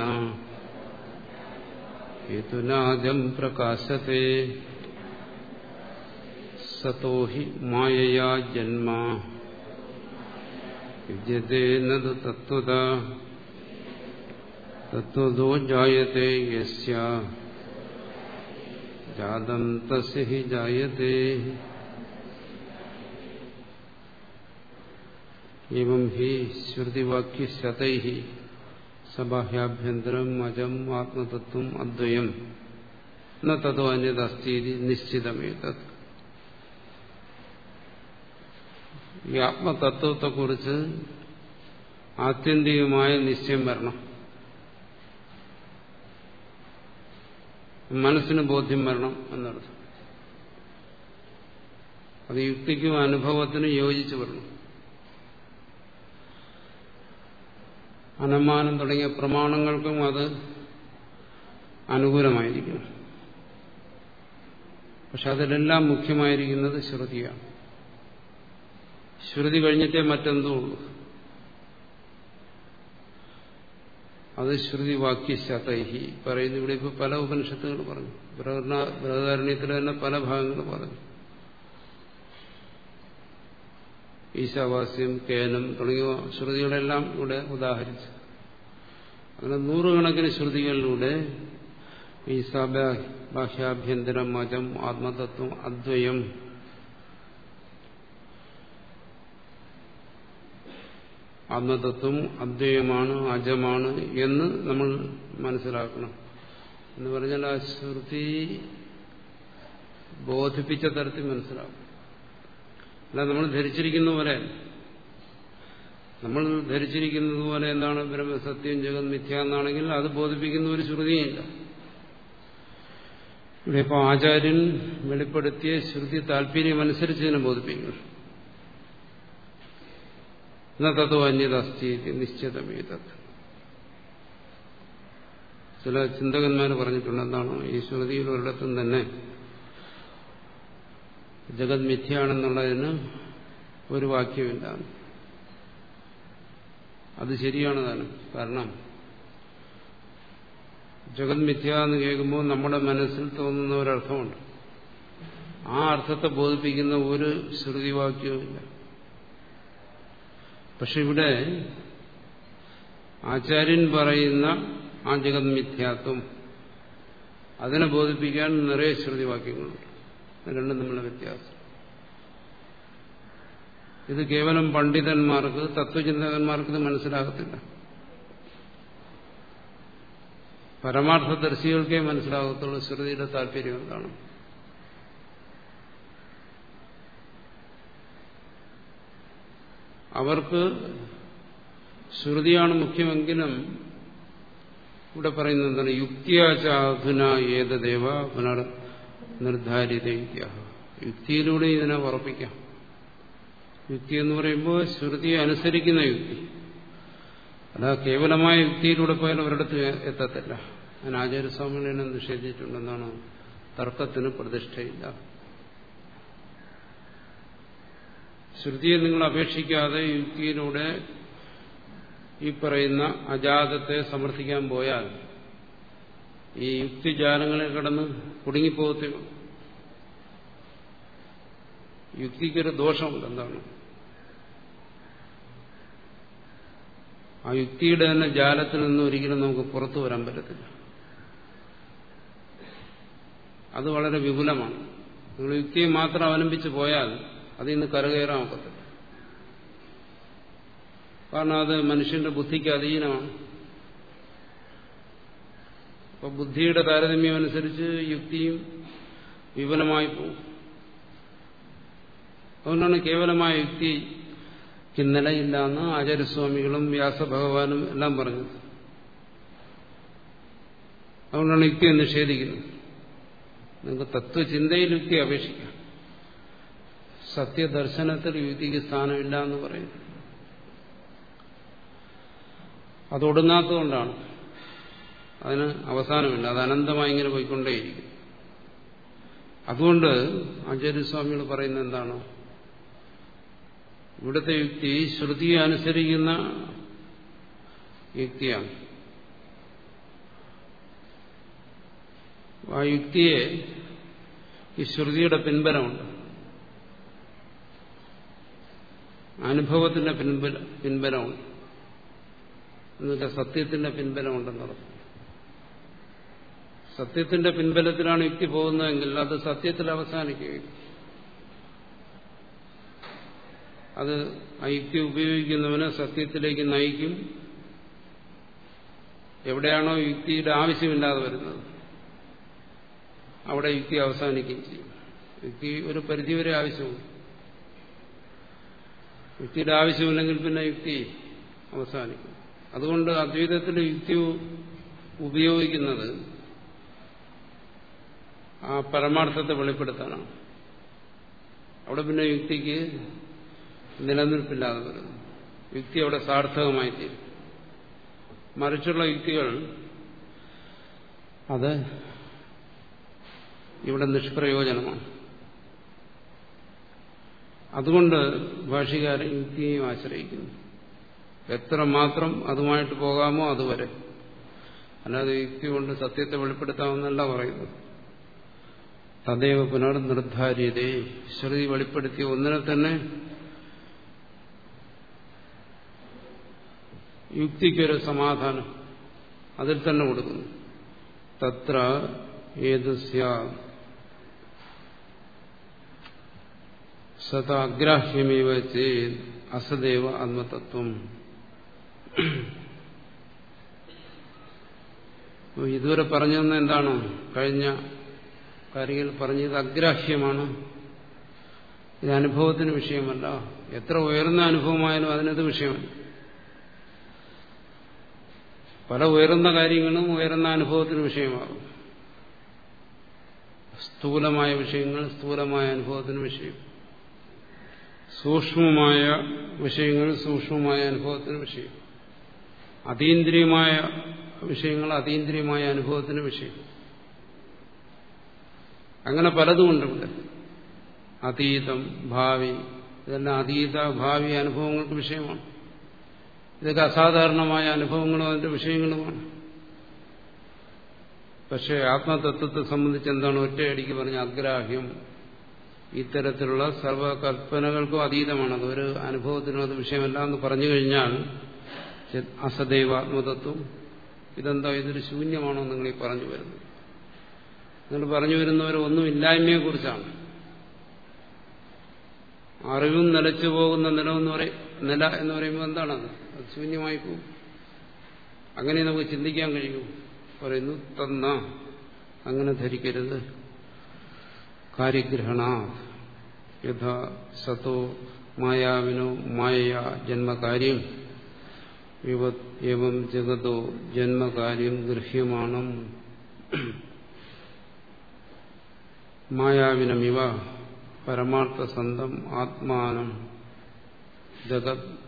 ഹേതുനാജം പ്രകാശത്തെ. സതോ ഹി മായയാ ജന്മ വിദ്യത്തെ നതു തത്വത തത്വതോ ജായത്തെ യസ്യ ജാതം തസ്യ ഹി ജായത്തെ एवं ही श्रुतिवाक्यशतै സബാഹ്യാഭ്യന്തരം അജം ആത്മതത്വം അദ്വയം ന തതോ അന്യതസ്തി നിശ്ചിതമേതത് ഈ ആത്മതത്വത്തെക്കുറിച്ച് ആത്യന്തികമായ നിശ്ചയം വരണം. മനസ്സിന് ബോധ്യം വരണം എന്നർത്ഥം. അത് യുക്തിക്കും അനുഭവത്തിനും യോജിച്ചു വരണം. അനുമാനം തുടങ്ങിയ പ്രമാണങ്ങൾക്കും അത് അനുകൂലമായിരിക്കണം. പക്ഷെ അതിലെല്ലാം മുഖ്യമായിരിക്കുന്നത് ശ്രുതിയാണ്. ശ്രുതി കഴിഞ്ഞിട്ടേ മറ്റെന്തോ ഉള്ളൂ. അത് ശ്രുതി വാക്യശതൈഹി പറയുന്നു. ഇവിടെ ഇപ്പോൾ പല ഉപനിഷത്തുകൾ പറഞ്ഞു. ബൃഹകാരണ്യത്തിൽ തന്നെ പല ഭാഗങ്ങൾ പറഞ്ഞു. ഈശാവാസ്യം കേനം തുടങ്ങിയ ശ്രുതികളെല്ലാം ഇവിടെ ഉദാഹരിച്ചു. അങ്ങനെ നൂറുകണക്കിന് ശ്രുതികളിലൂടെ ഈശാഭ്യാഭ്യന്തരം മജം ആത്മതത്വം അദ്വയം ആത്മതത്വം അദ്വയമാണ് അജമാണ് എന്ന് നമ്മൾ മനസ്സിലാക്കണം. എന്ന് പറഞ്ഞാൽ ആ ശ്രുതി ബോധിപ്പിച്ച തരത്തിൽ മനസ്സിലാക്കും. അല്ല നമ്മൾ ധരിച്ചിരിക്കുന്ന പോലെ. നമ്മൾ ധരിച്ചിരിക്കുന്നത് പോലെ എന്താണ് ബ്രഹ്മസത്യം ജഗത് മിഥ്യ എന്നാണെങ്കിൽ അത് ബോധിപ്പിക്കുന്ന ഒരു ശ്രുതിയില്ല. ഇവിടെ ഇപ്പോൾ ആചാര്യൻ വെളിപ്പെടുത്തിയ ശ്രുതി താല്പര്യമനുസരിച്ച് ഇതിനെ ബോധിപ്പിക്കുന്നു. തത്വ അന്യതസ്തി നിശ്ചിതമേതത്. ചില ചിന്തകന്മാർ പറഞ്ഞിട്ടുണ്ട് എന്താണ് ഈ ശ്രുതിയിൽ ഒരിടത്തും തന്നെ ജഗത് മിഥ്യയാണെന്നുള്ളതിന് ഒരു വാക്യമില്ല അത് ശരിയാണ് താനും. കാരണം ജഗത് മിഥ്യ എന്ന് കേൾക്കുമ്പോൾ നമ്മുടെ മനസ്സിൽ തോന്നുന്ന ഒരർത്ഥമുണ്ട്. ആ അർത്ഥത്തെ ബോധിപ്പിക്കുന്ന ഒരു ശ്രുതിവാക്യവുമില്ല. പക്ഷെ ഇവിടെ ആചാര്യൻ പറയുന്ന ആ ജഗത് മിഥ്യാത്വം അതിനെ ബോധിപ്പിക്കാൻ നിറയെ ശ്രുതിവാക്യങ്ങളുണ്ട്. രണ്ടും തമ്മിലുള്ള വ്യത്യാസം. ഇത് കേവലം പണ്ഡിതന്മാർക്ക് തത്വചിന്തകന്മാർക്ക് ഇത് മനസ്സിലാകത്തില്ല. പരമാർത്ഥദർശികൾക്കേ മനസ്സിലാകത്തുള്ളൂ ശ്രുതിയുടെ താല്പര്യം എന്താണ്? അവർക്ക് ശ്രുതിയാണ് മുഖ്യമെങ്കിലും ഇവിടെ പറയുന്നത് എന്താണ്? യുക്തിയാചാധുന ഏതദേവ? പുനർ നിർദ്ധാരിത യുക്തിയിലൂടെ ഇതിനെ ഉറപ്പിക്കാം. യുക്തി എന്ന് പറയുമ്പോൾ ശ്രുതിയെ അനുസരിക്കുന്ന യുക്തി. അതാ കേവലമായ യുക്തിയിലൂടെ പോയാൽ ഒരിടത്ത് എത്തത്തില്ല. ഞാൻ ആചാര്യസ്വാമികളെ നിഷേധിച്ചിട്ടുണ്ടെന്നാണ് തർക്കത്തിന് പ്രതിഷ്ഠയില്ല. ശ്രുതിയെ നിങ്ങൾ അപേക്ഷിക്കാതെ യുക്തിയിലൂടെ ഈ പറയുന്ന അജാതത്തെ സമർത്ഥിക്കാൻ പോയാൽ ഈ യുക്തിജാലങ്ങളിൽ കടന്ന് കുടുങ്ങിപ്പോകത്തേ യുക്തിക്കൊരു ദോഷമുണ്ട് എന്താണ്? ആ യുക്തിയുടെ തന്നെ ജാലത്തിൽ നിന്ന് ഒരിക്കലും നമുക്ക് പുറത്തു വരാൻ പറ്റത്തില്ല. അത് വളരെ വിപുലമാണ്. നിങ്ങൾ യുക്തിയെ മാത്രം അവലംബിച്ച് പോയാൽ അതിൽ നിന്ന് കരകയറാൻ ഒക്കത്തില്ല. കാരണം അത് മനുഷ്യന്റെ ബുദ്ധിക്ക് അധീനമാണ്. അപ്പൊ ബുദ്ധിയുടെ താരതമ്യം അനുസരിച്ച് യുക്തിയും വിപുലമായി പോകും അതുകൊണ്ടാണ് കേവലമായ യുക്തിക്ക് നിലയില്ല എന്ന് ആചാര്യസ്വാമികളും വ്യാസഭഗവാനും എല്ലാം പറഞ്ഞത്. അതുകൊണ്ടാണ് യുക്തി നിഷേധിക്കുന്നത്. നിങ്ങൾക്ക് തത്വചിന്തയിൽ യുക്തി അപേക്ഷിക്കാം. സത്യദർശനത്തിൽ യുക്തിക്ക് സ്ഥാനമില്ല എന്ന് പറയുന്നു അതൊടുങ്ങാത്തതുകൊണ്ടാണ് അതിന് അവസാനമില്ല. അത് അനന്തമായി ഇങ്ങനെ പോയിക്കൊണ്ടേയിരിക്കും. അതുകൊണ്ട് ആചാര്യസ്വാമികൾ പറയുന്നത് എന്താണ്? ഇവിടുത്തെ യുക്തി ശ്രുതിയെ അനുസരിക്കുന്ന യുക്തിയാണ്. ആ യുക്തിയെ ഈ ശ്രുതിയുടെ പിൻബലമുണ്ട്. അനുഭവത്തിന്റെ പിൻബല പിൻബലമുണ്ട്. എന്നിട്ട് സത്യത്തിന്റെ പിൻബലമുണ്ടെന്നർത്ഥം സത്യത്തിന്റെ പിൻബലത്തിലാണ് യുക്തി പോകുന്നതെങ്കിൽ അത് സത്യത്തിൽ അവസാനിക്കുകയും അത് ആ യുക്തി ഉപയോഗിക്കുന്നവനെ സത്യത്തിലേക്ക് നയിക്കും. എവിടെയാണോ യുക്തിയുടെ ആവശ്യമില്ലാതെ വരുന്നത് അവിടെ യുക്തി അവസാനിക്കുകയും ചെയ്യും. യുക്തി ഒരു പരിധിവരെ ആവശ്യമുണ്ട്. യുക്തിയുടെ ആവശ്യമില്ലെങ്കിൽ പിന്നെ യുക്തി അവസാനിക്കും. അതുകൊണ്ട് അദ്വൈതത്തിൽ യുക്തി ഉപയോഗിക്കുന്നത് ആ പരമാർത്ഥത്തെ വെളിപ്പെടുത്താനാണ്. അവിടെ പിന്നെ യുക്തിക്ക് നിലനിൽപ്പില്ലാതെ വരുന്നു. യുക്തി അവിടെ സാർത്ഥകമായി തീരും. മറിച്ചുള്ള യുക്തികൾ അത് ഇവിടെ നിഷ്പ്രയോജനമാണ്. അതുകൊണ്ട് ഭാഷകാരൻ യുക്തിയെയും ആശ്രയിക്കുന്നു. എത്ര മാത്രം അതുമായിട്ട് പോകാമോ അതുവരെ. അല്ലാതെ യുക്തി കൊണ്ട് സത്യത്തെ വെളിപ്പെടുത്താമെന്നല്ല പറയുന്നത്. തദൈവ പുനർനിർദ്ധാര്യതേ ശ്രുതി വെളിപ്പെടുത്തിയ ഒന്നിനെ തന്നെ യുക്തിക്കൊരു സമാധാനം അതിൽ തന്നെ കൊടുക്കുന്നു. തത്ര ഏത് സതാഗ്രാഹ്യമേവ ചേത് അസദേവ ആത്മതത്വം. ഇതുവരെ പറഞ്ഞു തന്ന എന്താണ്? കഴിഞ്ഞ കാര്യങ്ങൾ പറഞ്ഞത് അഗ്രാഹ്യമാണ്. ഇത് അനുഭവത്തിന് വിഷയമല്ല. എത്ര ഉയർന്ന അനുഭവമായാലും അതിനത് വിഷയമല്ല. പല ഉയർന്ന കാര്യങ്ങളും ഉയർന്ന അനുഭവത്തിന് വിഷയമാകും. സ്ഥൂലമായ വിഷയങ്ങൾ സ്ഥൂലമായ അനുഭവത്തിന് വിഷയം. സൂക്ഷ്മമായ വിഷയങ്ങൾ സൂക്ഷ്മമായ അനുഭവത്തിന് വിഷയം. അതീന്ദ്രിയമായ വിഷയങ്ങൾ അതീന്ദ്രിയമായ അനുഭവത്തിന് വിഷയം. അങ്ങനെ പലതുമുണ്ട് അതീതം ഭാവി ഇതെല്ലാം അതീത ഭാവി അനുഭവങ്ങൾക്ക് വിഷയമാണ്. ഇതൊക്കെ അസാധാരണമായ അനുഭവങ്ങളും അതിന്റെ വിഷയങ്ങളുമാണ്. പക്ഷേ ആത്മതത്വത്തെ സംബന്ധിച്ച് എന്താണ് ഒറ്റയടിക്ക് പറഞ്ഞ അഗ്രാഹ്യം ഇത്തരത്തിലുള്ള സർവകൽപ്പനകൾക്കും അതീതമാണ്. അത് ഒരു അനുഭവത്തിനും അത് വിഷയമല്ല എന്ന് പറഞ്ഞു കഴിഞ്ഞാൽ അസദൈവ ആത്മതത്വം ഇതെന്താ ഇതൊരു ശൂന്യമാണോ നിങ്ങൾ ഈ പറഞ്ഞു വരുന്നത്. നിങ്ങൾ പറഞ്ഞു വരുന്നവർ ഒന്നും ഇല്ലായ്മയെ കുറിച്ചാണ് അറിവും നിലച്ചു പോകുന്ന നിലമെന്ന് പറയും നില എന്ന് പറയുമ്പോൾ എന്താണ് അത് ശൂന്യമായി പോകും. അങ്ങനെ നമുക്ക് ചിന്തിക്കാൻ കഴിയും. പറയുന്നു തന്ന അങ്ങനെ ധരിക്കരുത്. കാര്യഗ്രഹണ. യഥാ സത്തോ മായാവിനോ മായ ജന്മകാര്യം. ഏവം ജഗതോ ജന്മകാര്യം ഗൃഹ്യമാണ്. മായാവിനമിവ പരമാർത്ഥസന്ധം ആത്മാനം. ജഗത്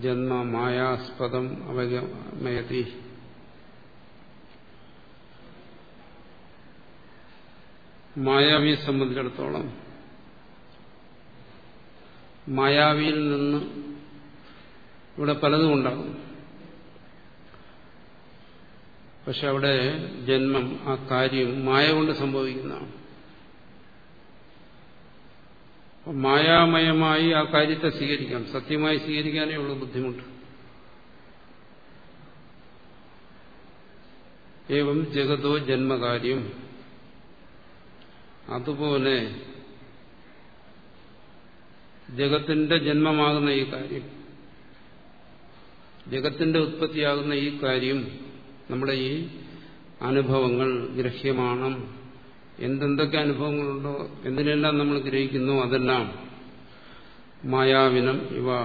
ജന്മ മായാസ്പദം അവഗമയതി. മായാവിയെ സംബന്ധിച്ചിടത്തോളം മായാവിയിൽ നിന്ന് ഇവിടെ പലതും ഉണ്ടാകും പക്ഷെ അവിടെ ജന്മം ആ കാര്യം മായ കൊണ്ട് സംഭവിക്കുന്നതാണ്. മായാമയമായി ആ കാര്യത്തെ സ്വീകരിക്കാം. സത്യമായി സ്വീകരിക്കാനേ ഉള്ളൂ ബുദ്ധിമുട്ട്. ഏവം ജഗതോ ജന്മകാര്യം. അതുപോലെ ജഗത്തിന്റെ ജന്മമാകുന്ന ഈ കാര്യം ജഗത്തിന്റെ ഉത്പത്തിയാകുന്ന ഈ കാര്യം നമ്മുടെ ഈ അനുഭവങ്ങൾ ഗ്രഹ്യമാണ്. എന്തെന്തൊക്കെ അനുഭവങ്ങളുണ്ടോ എന്തിനെല്ലാം നമ്മൾ ഗ്രഹിക്കുന്നു അതെല്ലാം മായാവിനം ഇവ.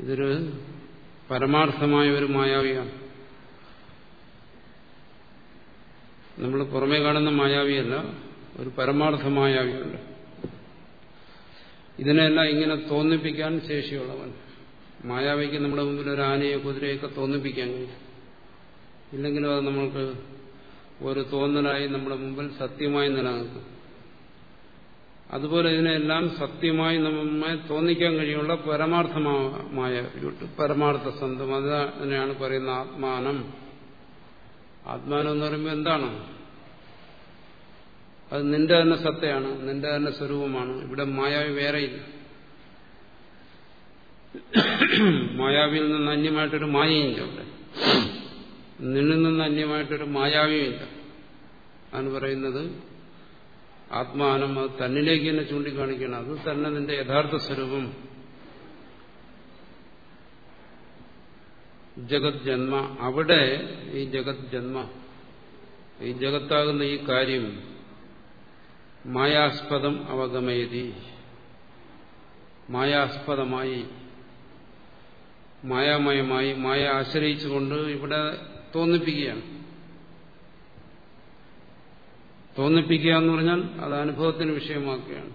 ഇതൊരു പരമാർത്ഥമായ ഒരു മായാവിയാണ്. നമ്മൾ പുറമേ കാണുന്ന മായാവിയല്ല ഒരു പരമാർത്ഥ മായാവിയുണ്ട് ഇതിനെല്ലാം ഇങ്ങനെ തോന്നിപ്പിക്കാൻ ശേഷിയുള്ളവൻ. മായാവിക്ക് നമ്മുടെ മുമ്പിൽ ഒരു ആനയെ കുതിരയൊക്കെ തോന്നിപ്പിക്കാൻ കഴിയും. ഇല്ലെങ്കിലും അത് നമ്മൾക്ക് ഒരു തോന്നലായി നമ്മുടെ മുമ്പിൽ സത്യമായി നിലനിൽക്കും. അതുപോലെ ഇതിനെല്ലാം സത്യമായി നമ്മെ തോന്നിക്കാൻ കഴിയുള്ള പരമാർത്ഥമായ പരമാർത്ഥ സ്വന്തം. അത് തന്നെയാണ് പറയുന്ന ആത്മാനം. ആത്മാനം എന്ന് പറയുമ്പോൾ എന്താണ്? അത് നിന്റെ തന്നെ സത്തയാണ് നിന്റെ തന്നെ സ്വരൂപമാണ്. ഇവിടെ മായാവി വേറെയില്ല മായാവിയിൽ നിന്ന് അന്യമായിട്ടൊരു മായയില്ല അവിടെ. നിന്നിൽ നിന്ന് അന്യമായിട്ടൊരു മായാവിയുമില്ല അതാണ് പറയുന്നത് ആത്മാനം. അത് തന്നിലേക്ക് തന്നെ ചൂണ്ടിക്കാണിക്കണം അത് തന്നെ നിന്റെ യഥാർത്ഥ സ്വരൂപം. ജഗത് ജന്മ അവിടെ ഈ ജഗത് ജന്മ ഈ ജഗത്താകുന്ന ഈ കാര്യം മായാസ്പദം അവഗമയതി. മായാസ്പദമായി മായാമയമായി മായ ആശ്രയിച്ചുകൊണ്ട് ഇവിടെ തോന്നിപ്പിക്കുകയാണ്. തോന്നിപ്പിക്കുക എന്ന് പറഞ്ഞാൽ അത് അനുഭവത്തിന് വിഷയമാക്കുകയാണ്.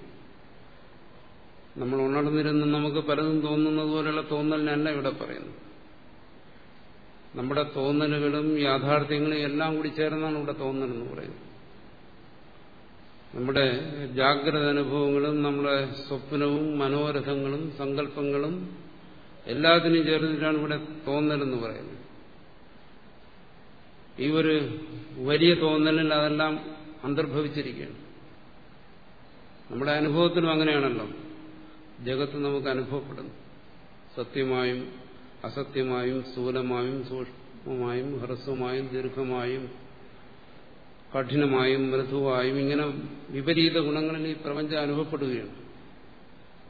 നമ്മൾ ഉണർന്നിരുന്ന് നമുക്ക് പലതും തോന്നുന്നത് പോലെയുള്ള തോന്നലിനല്ല ഇവിടെ പറയുന്നത്. നമ്മുടെ തോന്നലുകളും യാഥാർത്ഥ്യങ്ങളും എല്ലാം കൂടി ചേർന്നാണ് ഇവിടെ തോന്നലെന്ന് പറയുന്നത്. നമ്മുടെ ജാഗ്രത അനുഭവങ്ങളും നമ്മുടെ സ്വപ്നവും മനോരഥങ്ങളും സങ്കല്പങ്ങളും എല്ലാത്തിനും ചേർന്നിട്ടാണ് ഇവിടെ തോന്നലെന്ന് പറയുന്നത്. ഈ ഒരു വലിയ തോന്നലിൽ അതെല്ലാം അന്തർഭവിച്ചിരിക്കുകയാണ്. നമ്മുടെ അനുഭവത്തിനും അങ്ങനെയാണല്ലോ. ജഗത്ത് നമുക്ക് അനുഭവപ്പെടുന്നു. സത്യമായും അസത്യമായും സ്ഥൂലമായും സൂക്ഷ്മമായും ഹ്രസ്വമായും ദീർഘമായും കഠിനമായും മൃദുവായും ഇങ്ങനെ വിപരീത ഗുണങ്ങളിൽ ഈ പ്രപഞ്ചം അനുഭവപ്പെടുകയാണ്.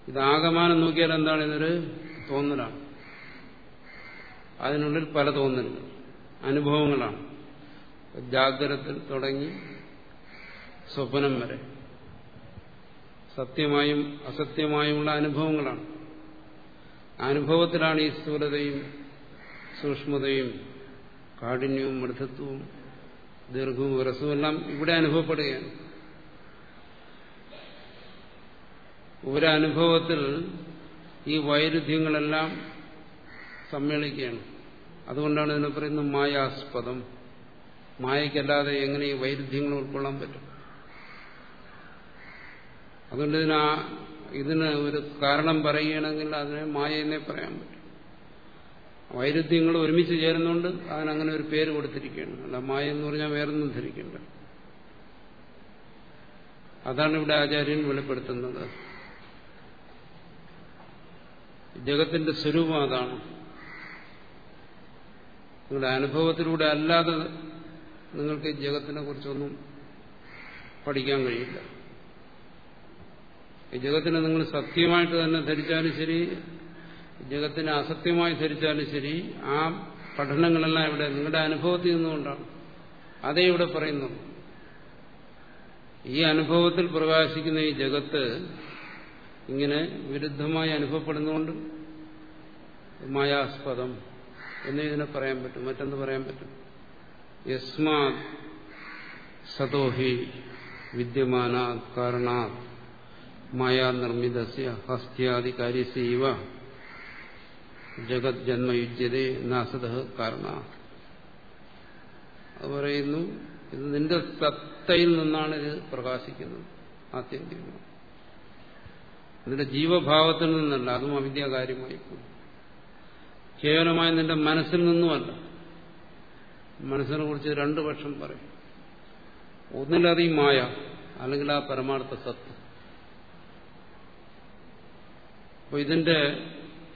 ഇത് ആകമാനം നോക്കിയാൽ എന്താണ് ഇതൊരു തോന്നലാണ്. അതിനുള്ളിൽ പല തോന്നലുകൾ അനുഭവങ്ങളാണ്. ജാഗ്രത തുടങ്ങി സ്വപ്നം വരെ സത്യമായും അസത്യമായുമുള്ള അനുഭവങ്ങളാണ്. അനുഭവത്തിലാണ് ഈ സ്ഥൂലതയും സൂക്ഷ്മതയും കാഠിന്യവും മൃദത്വവും ദീർഘവും വിറസവും എല്ലാം ഇവിടെ അനുഭവപ്പെടുകയാണ്. ഒരനുഭവത്തിൽ ഈ വൈരുദ്ധ്യങ്ങളെല്ലാം സമ്മേളിക്കുകയാണ്. അതുകൊണ്ടാണ് ഇതിനെ പറയുന്നത് മായാസ്പദം. മായയ്ക്കല്ലാതെ എങ്ങനെ ഈ വൈരുദ്ധ്യങ്ങൾ ഉൾക്കൊള്ളാൻ പറ്റും? അതുകൊണ്ട് ഇതിന് ഇതിന് ഒരു കാരണം പറയുകയാണെങ്കിൽ അതിനെ മായ എന്നേ പറയാൻ പറ്റും. വൈരുദ്ധ്യങ്ങൾ ഒരുമിച്ച് ചേരുന്നുണ്ട് അതിനങ്ങനെ ഒരു പേര് കൊടുത്തിരിക്കുകയാണ്. അല്ല മായ എന്ന് പറഞ്ഞാൽ വേറൊന്നും ധരിക്കണ്ട. അതാണ് ഇവിടെ ആചാര്യൻ വെളിപ്പെടുത്തുന്നത്. ജഗത്തിന്റെ സ്വരൂപം അതാണ്. നിങ്ങളുടെ അനുഭവത്തിലൂടെ അല്ലാതെ നിങ്ങൾക്ക് ജഗത്തിനെ കുറിച്ചൊന്നും പഠിക്കാൻ കഴിയില്ല. ജഗത്തിനെ നിങ്ങൾ സത്യമായിട്ട് തന്നെ ധരിച്ചാലും ശരി ജഗത്തിനെ അസത്യമായി ധരിച്ചാലും ശരി ആ പഠനങ്ങളെല്ലാം ഇവിടെ നിങ്ങളുടെ അനുഭവത്തിൽ നിന്നുകൊണ്ടാണ്. അതേ ഇവിടെ പറയുന്നു ഈ അനുഭവത്തിൽ പ്രകാശിക്കുന്ന ഈ ജഗത്ത് ഇങ്ങനെ വിരുദ്ധമായി അനുഭവപ്പെടുന്നുകൊണ്ട് മായാസ്പദം എന്ന് ഇതിനെ പറയാൻ പറ്റും മറ്റെന്ത് പറയാൻ പറ്റും? യസ്മാ സതോഹി വിദ്യമാനാ കാരണാ മായാനിർമ്മിതസ്യ ഹസ്ത്യാദി ജഗത് ജന്മയുജ്യതേ നാസത കാരണ. അത് പറയുന്നു ഇത് നിന്റെ സത്തയിൽ നിന്നാണ് ഇത് പ്രകാശിക്കുന്നത്. ആത്യന്തികമാണ് നിന്റെ ജീവഭാവത്തിൽ നിന്നല്ല അതും അവിദ്യാകാര്യമായി കേവലമായി നിന്റെ മനസ്സിൽ നിന്നുമല്ല. മനസ്സിനെ കുറിച്ച് രണ്ടു പക്ഷം പറയും. ഒന്നിലധികം മായ അല്ലെങ്കിൽ ആ പരമാർത്ഥ സത്ത് അപ്പൊ ഇതിന്റെ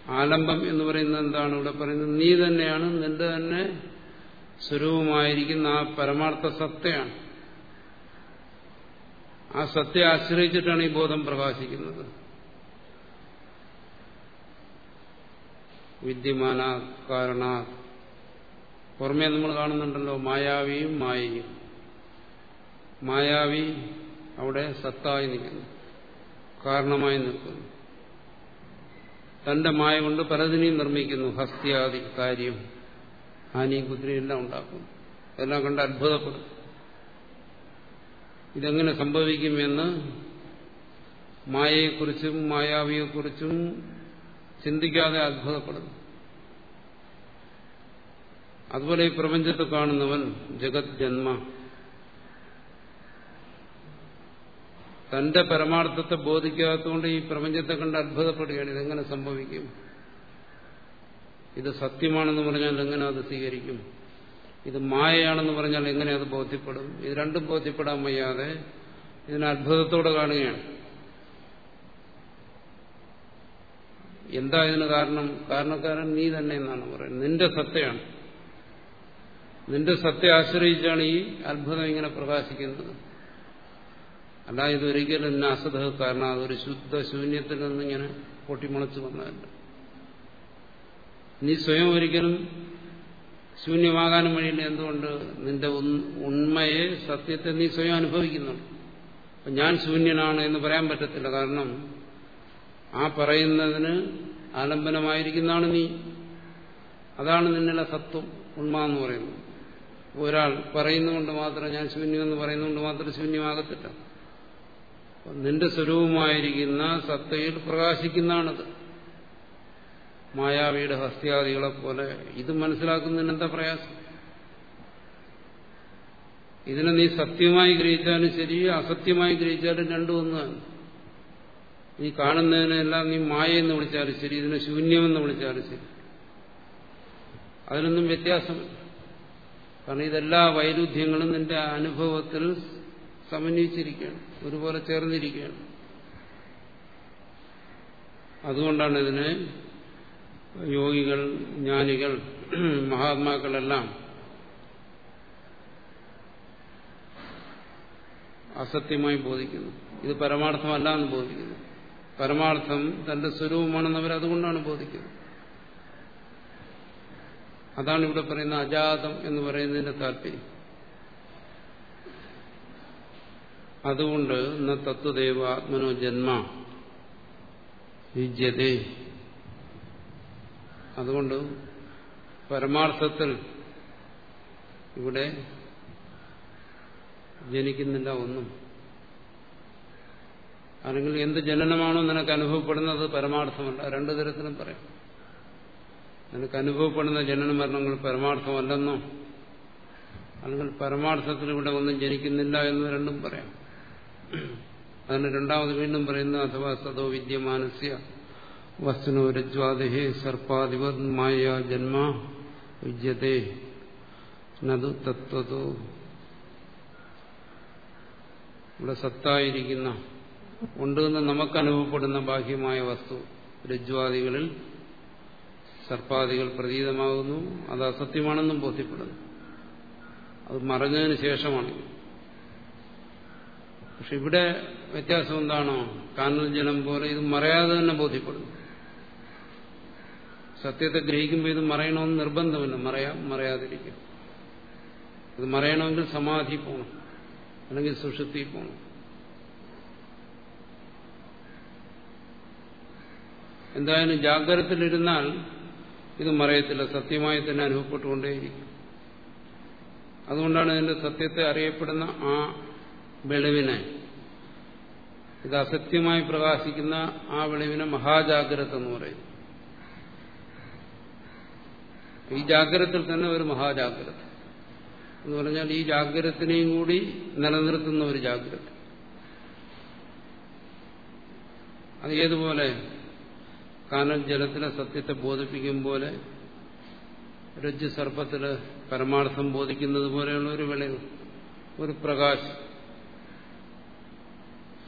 ആലംബം എന്ന് പറയുന്നത് എന്താണ്? ഇവിടെ പറയുന്നത് നീ തന്നെയാണ് നിന്റെ തന്നെ സ്വരൂപമായിരിക്കുന്ന ആ പരമാർത്ഥ സത്തയാണ്. ആ സത്യ ആശ്രയിച്ചിട്ടാണ് ഈ ബോധം പ്രകാശിക്കുന്നത്. വിദ്യമാന കാരണ പുറമേ നമ്മൾ കാണുന്നുണ്ടല്ലോ മായാവിയും മായയും. മായാവി അവിടെ സത്തായി നിൽക്കുന്നു കാരണമായി നിൽക്കുന്നു. തന്റെ മായ കൊണ്ട് പലതിനെയും നിർമ്മിക്കുന്നു. ഹസ്തിയാദി കാര്യം. ആനയും കുതിരയും എല്ലാം ഉണ്ടാക്കുന്നു എല്ലാം കണ്ട് അത്ഭുതപ്പെടും. ഇതെങ്ങനെ സംഭവിക്കുമെന്ന് മായയെക്കുറിച്ചും മായാവിയെക്കുറിച്ചും ചിന്തിക്കാതെ അത്ഭുതപ്പെടുന്നു. അതുപോലെ ഈ പ്രപഞ്ചത്ത് കാണുന്നവൻ ജഗത് ജന്മ. തന്റെ പരമാർത്ഥത്തെ ബോധിക്കാത്തതുകൊണ്ട് ഈ പ്രപഞ്ചത്തെ കണ്ട് അത്ഭുതപ്പെടുകയാണ്. ഇതെങ്ങനെ സംഭവിക്കും? ഇത് സത്യമാണെന്ന് പറഞ്ഞാൽ എങ്ങനെ അത് സ്വീകരിക്കും? ഇത് മായയാണെന്ന് പറഞ്ഞാൽ എങ്ങനെ അത് ബോധ്യപ്പെടും? ഇത് രണ്ടും ബോധ്യപ്പെടാൻ വയ്യാതെ ഇതിനെ അത്ഭുതത്തോടെ കാണുകയാണ്. എന്താ ഇതിന് കാരണം? കാരണക്കാരൻ നീ തന്നെ എന്നാണ് പറയുന്നത്. നിന്റെ സത്തയാണ് നിന്റെ സത്യം ആശ്രയിച്ചാണ് ഈ അത്ഭുതം ഇങ്ങനെ പ്രകാശിക്കുന്നത്. അല്ല ഇതൊരിക്കലും അസത കാരണം അതൊരു ശുദ്ധ ശൂന്യത്തിൽ നിന്നിങ്ങനെ പൊട്ടിമുളച്ചു വന്നതല്ല. നീ സ്വയം ഒരിക്കലും ശൂന്യമാകാനും വഴിയില്ല. എന്തുകൊണ്ട്? നിന്റെ ഉണ്മയെ സത്യത്തെ നീ സ്വയം അനുഭവിക്കുന്നുണ്ട്. ഞാൻ ശൂന്യനാണ് എന്ന് പറയാൻ പറ്റത്തില്ല. കാരണം ആ പറയുന്നതിന് ആലംബനമായിരിക്കുന്നതാണ് നീ. അതാണ് നിന്നുള്ള സത്വം ഉണ്മ എന്ന് പറയുന്നത്. ഒരാൾ പറയുന്നുകൊണ്ട് മാത്രം ഞാൻ ശൂന്യമെന്ന് പറയുന്നുകൊണ്ട് മാത്രം ശൂന്യമാകത്തില്ല. നിന്റെ സ്വരൂപമായിരിക്കുന്ന സത്തയിൽ പ്രകാശിക്കുന്നതാണത്. മായാവിയുടെ ഹസ്ത്യാദികളെ പോലെ ഇത് മനസ്സിലാക്കുന്നതിന് എന്താ പ്രയാസം? ഇതിനെ നീ സത്യമായി ഗ്രഹിച്ചാലും ശരി അസത്യമായി ഗ്രഹിച്ചാലും രണ്ടും ഒന്നാണ് നീ കാണുന്നതിനെല്ലാം നീ മായെന്ന് വിളിച്ചാലും ശരി ഇതിനെ ശൂന്യമെന്ന് വിളിച്ചാലും ശരി. അതിനൊന്നും വ്യത്യാസമില്ല. കാരണം ഇതെല്ലാ വൈരുദ്ധ്യങ്ങളും നിന്റെ അനുഭവത്തിൽ സമന്വയിച്ചിരിക്കുകയാണ്. ഒരുപോലെ ചേർന്നിരിക്കുകയാണ്. അതുകൊണ്ടാണ് ഇതിനെ യോഗികൾ ജ്ഞാനികൾ മഹാത്മാക്കളെല്ലാം അസത്യമായി ബോധിക്കുന്നു. ഇത് പരമാർത്ഥമല്ല എന്ന് ബോധിക്കുന്നു. പരമാർത്ഥം തന്റെ സ്വരൂപമാണെന്ന് അവർ അതുകൊണ്ടാണ് ബോധിക്കുന്നത്. അതാണ് ഇവിടെ പറയുന്ന അജാതം എന്ന് പറയുന്നതിന്റെ താല്പര്യം. അതുകൊണ്ട് ഇന്ന് തത്വദേവ ആത്മനോ ജന്മ യുജ്യതേ. അതുകൊണ്ട് പരമാർത്ഥത്തിൽ ഇവിടെ ജനിക്കുന്നില്ല ഒന്നും. അല്ലെങ്കിൽ എന്ത് ജനനമാണോ നിനക്ക് അനുഭവപ്പെടുന്നത്? പരമാർത്ഥമല്ല. രണ്ടു തരത്തിലും പറയാം. നിനക്ക് അനുഭവപ്പെടുന്ന ജനന മരണങ്ങൾ പരമാർത്ഥമല്ലെന്നോ അല്ലെങ്കിൽ പരമാർത്ഥത്തിൽ ഇവിടെ ഒന്നും ജനിക്കുന്നില്ല എന്ന് രണ്ടും പറയാം. അതിന് രണ്ടാമത് വീണ്ടും പറയുന്ന അഥവാ സദോ വിദ്യമാനസ്യ വസ്തുനോ രജ്വാദേഹേ സർപ്പാധിപത് മായ ജന്മ വിദ്യതേ നതു തത്വതോ. ഇവിടെ സത്തായിരിക്കുന്ന ഉണ്ടെന്ന് നമുക്ക് അനുഭവപ്പെടുന്ന ബാഹ്യമായ വസ്തു രജ്വാദികളിൽ സർപ്പാദികൾ പ്രതീതമാകുന്നു അത് അസത്യമാണെന്നും ബോധ്യപ്പെടുന്നു. അത് മറഞ്ഞതിന് ശേഷമാണ്. പക്ഷെ ഇവിടെ വ്യത്യാസം എന്താണോ? കാനൽ ജലം പോലെ ഇത് മറയാതെ തന്നെ ബോധ്യപ്പെടുന്നു. സത്യത്തെ ഗ്രഹിക്കുമ്പോൾ ഇത് മറയണമെന്ന് നിർബന്ധമില്ല. മറയാം മറയാതിരിക്കും. ഇത് മറയണമെങ്കിൽ സമാധി പോകണം അല്ലെങ്കിൽ സുഷുപ്തി പോകണം എന്തായാലും ജാഗ്രതത്തിലിരുന്നാൽ ഇത് മറയത്തില്ല. സത്യമായി തന്നെ അനുഭവപ്പെട്ടുകൊണ്ടേയിരിക്കും. അതുകൊണ്ടാണ് ഇതിന്റെ സത്യത്തെ അറിയപ്പെടുന്ന ആ വെളിവിനെ. ഇത് അസത്യമായി പ്രകാശിക്കുന്ന ആ വെളിവിനെ മഹാജാഗ്രത എന്ന് പറയും. ഈ ജാഗ്രതത്തിൽ തന്നെ ഒരു മഹാജാഗ്രത. എന്ന് പറഞ്ഞാൽ ഈ ജാഗ്രതത്തിനെയും കൂടി നിലനിർത്തുന്ന ഒരു ജാഗ്രത. അത് ഏതുപോലെ? കാനൽ ജലത്തിലെ സത്യത്തെ ബോധിപ്പിക്കും പോലെ രജ്ജു സർപ്പത്തിൽ പരമാർത്ഥം ബോധിക്കുന്നത് പോലെയുള്ള ഒരു വെളിവ് ഒരു പ്രകാശം.